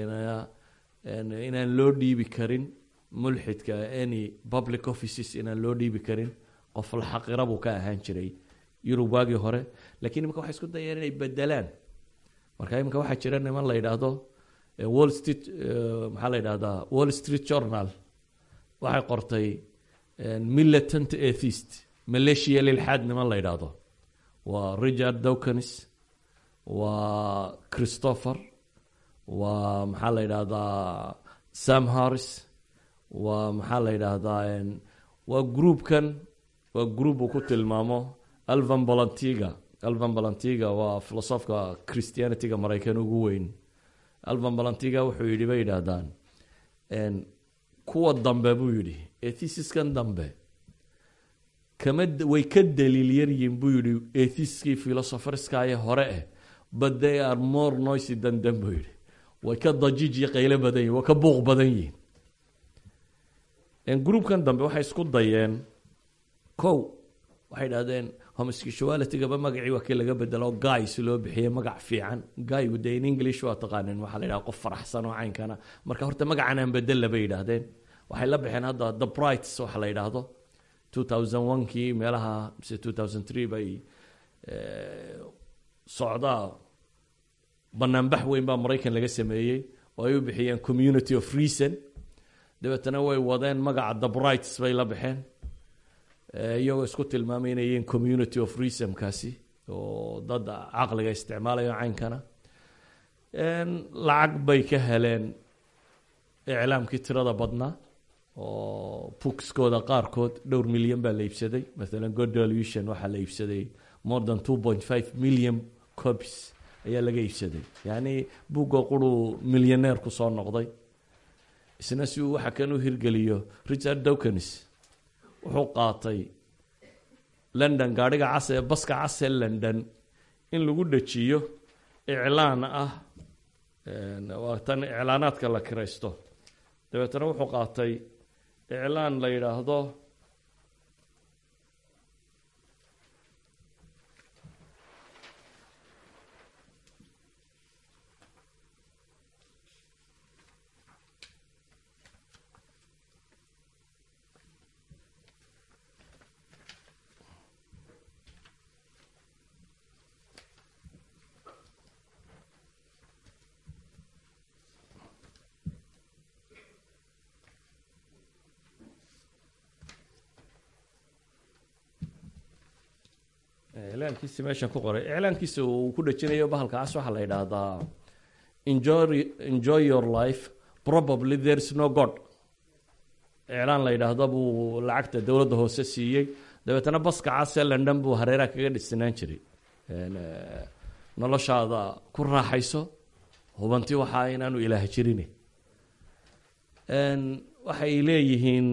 in inaan loo dhiibi karin mulxidka any public offices inaan loo dhiibi karin qof la xaqira buu ka ahaan jiray yurub waagii hore. Lakiin imika waxay isku dayeen inay bedelaan marka imika waxaa jira niman la yidhaahdo wall street maxaa la yidhahdaa wall street journal. Waxay qortay militant atheist malaysia lilxaad niman la yidhaahdo waa richard dawkins waa christopher waa maxaa la yidhaahdaa sam harris waa maxaa la yidhaahdaa waa groupkan waa group uu ku tilmaamo alvan balantiga. Alvan balantiga waa filosofka christianityga maraykan ugu weyn. Alvan balantiga wuxuu yidhi bay yidhaahdaan kuwa dambe buu yidhi ethesiskan dambe way ka daliil yaryihin buu yihi etheskii philosopherskaye hore eh but they are more noisy than them buu yihi way ka dajiij iyo qaylo badan yihiin way ka buuq badan yihiin. Groupkan dambe waxay isku dayeen kow waxay idhahdeen homosexualitygaba magacii waa kii laga bedelo guy si loo bixiyey magac fiican. Guygu de in english waa taqaanin waxaa la yidhaha qof faraxsan oo caynkana. Marka horta magacan aan bedella bay yidhaahdeen. Waxay la baxeen hadda the brights waxa la yidhaahdo kii meelaha mise bay socdaa banaanbax weyn baa maraykan laga sameeyey oo ay u bixiyeen community of reason. Dabeetana way wadeen magaca the brights bay la baxeen iyagoo isku tilmaamay inay yihiin community of reasonkaasi oo dad caqliga isticmaalayo caynkana. Lacag bay ka heleen iclaamkii tirada badnaa oo bookskooda qaarkood dhowr milyan baa la iibsaday. Maalan god delution waxaa la iibsaday. More than two point five million copies ayaa laga iibsaday. Yacni buugga quruu milyaneer ku soo noqday. Isna si uu waxa kan u hirgeliyo richard dawkins wuxuu qaatay london gaadhiga cas ee baska cas ee london. In lagu dhajiyo iclaan ah waa tan iclaanaadka la kiraysto. Dabeetana wuxuu qaatay iclaan la yidhaahdo iclaankiisi meeshan ku qoray. Iclaankiisa uu ku dhajinayo bahalkaas waxaa la yidhaahdaa enjoy your life. Probably there is no god. Iclaan la yidhaahdo buu lacagta dowladda hoose siiyey. Dabeetana baska casee london buu hareeraha kaga dhisinaan jiray. Noloshaada ku raaxayso hubanti waxaa inaanu ilaah jirin waxay leeyihiin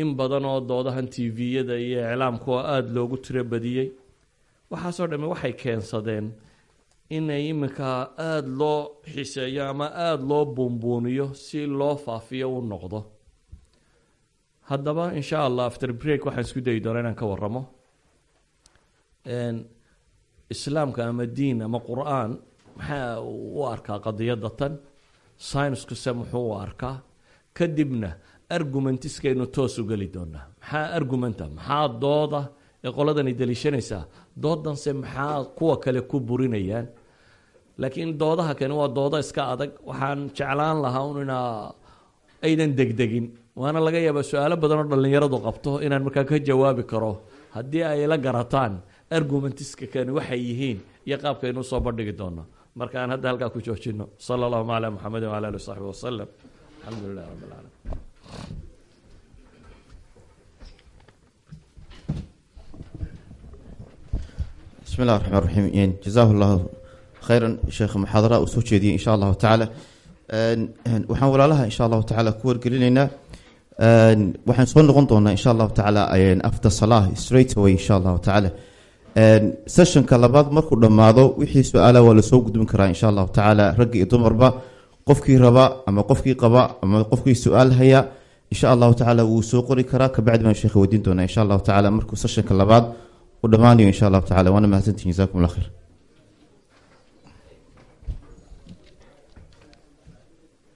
in badan oo doodahan tviyada iyo iclaamku aada loogu tiro badiyey waxaasoo dhamme waxay keensadeen inay iminka aada loo xiseeyo ama aada loo buunbuuniyo si loo faafiyo u noqdo. Haddaba insha allah after break waxaan isku dayi doonaa inaan ka waramo islaamka ama diin ama qur'aan maxaa u arkaa qadiyadda tan? Scienskuse muxuu u arkaa? Kadibna argumentiskaynu toos u geli doonaa. Maxaa argumenta? Maxaa dooda ee qoladani daliishanaysaa doodanse maxaa kuwa kale ku burinayaan? Laakiin doodaha kani waa doodo iska adag. Waxaan jeclaan lahaa inaa aydan degdegin. Waana laga yaabaa su'aalo badan oo dhallinyaradu qabto inaan markaa ka jawaabi karo. Haddii ay la garataan argumentiska kani waxay yihiin iyo qaabkaynu u soo bandhigi doono marka aan hadda halkaa ku joojino sala allahuma calaa muxamedin wala ali wasaxbi wasalam alxamdu lilah rabb alcaalamiin bismillahi raxmaan raxiim jazaahu llahu khayran sheekh muxaadara uu soo jeediyey insha allahu tacaala waxaan walaalaha insha allahu tacaala ku wargelinaynaa. Waxaan soo noqon doonaa insha allahu tacaala after salah straight away insha allahu tacaala sessionka labaad markuu dhammaado wixii su'aala waa la soo gudbin karaa insha allahu tacaala. Ragga iyo dumarba qofkii raba ama qofkii qaba ama qofkii su'aal haya insha allahu tacaala wuu soo qori karaa. Kabacdi baan sheekh weydiin doonaa insha allahu tacaala markuu sessionka labaad u dhammaanayo insha allahu tacala waana mahadsantihin jasakum alla khayr.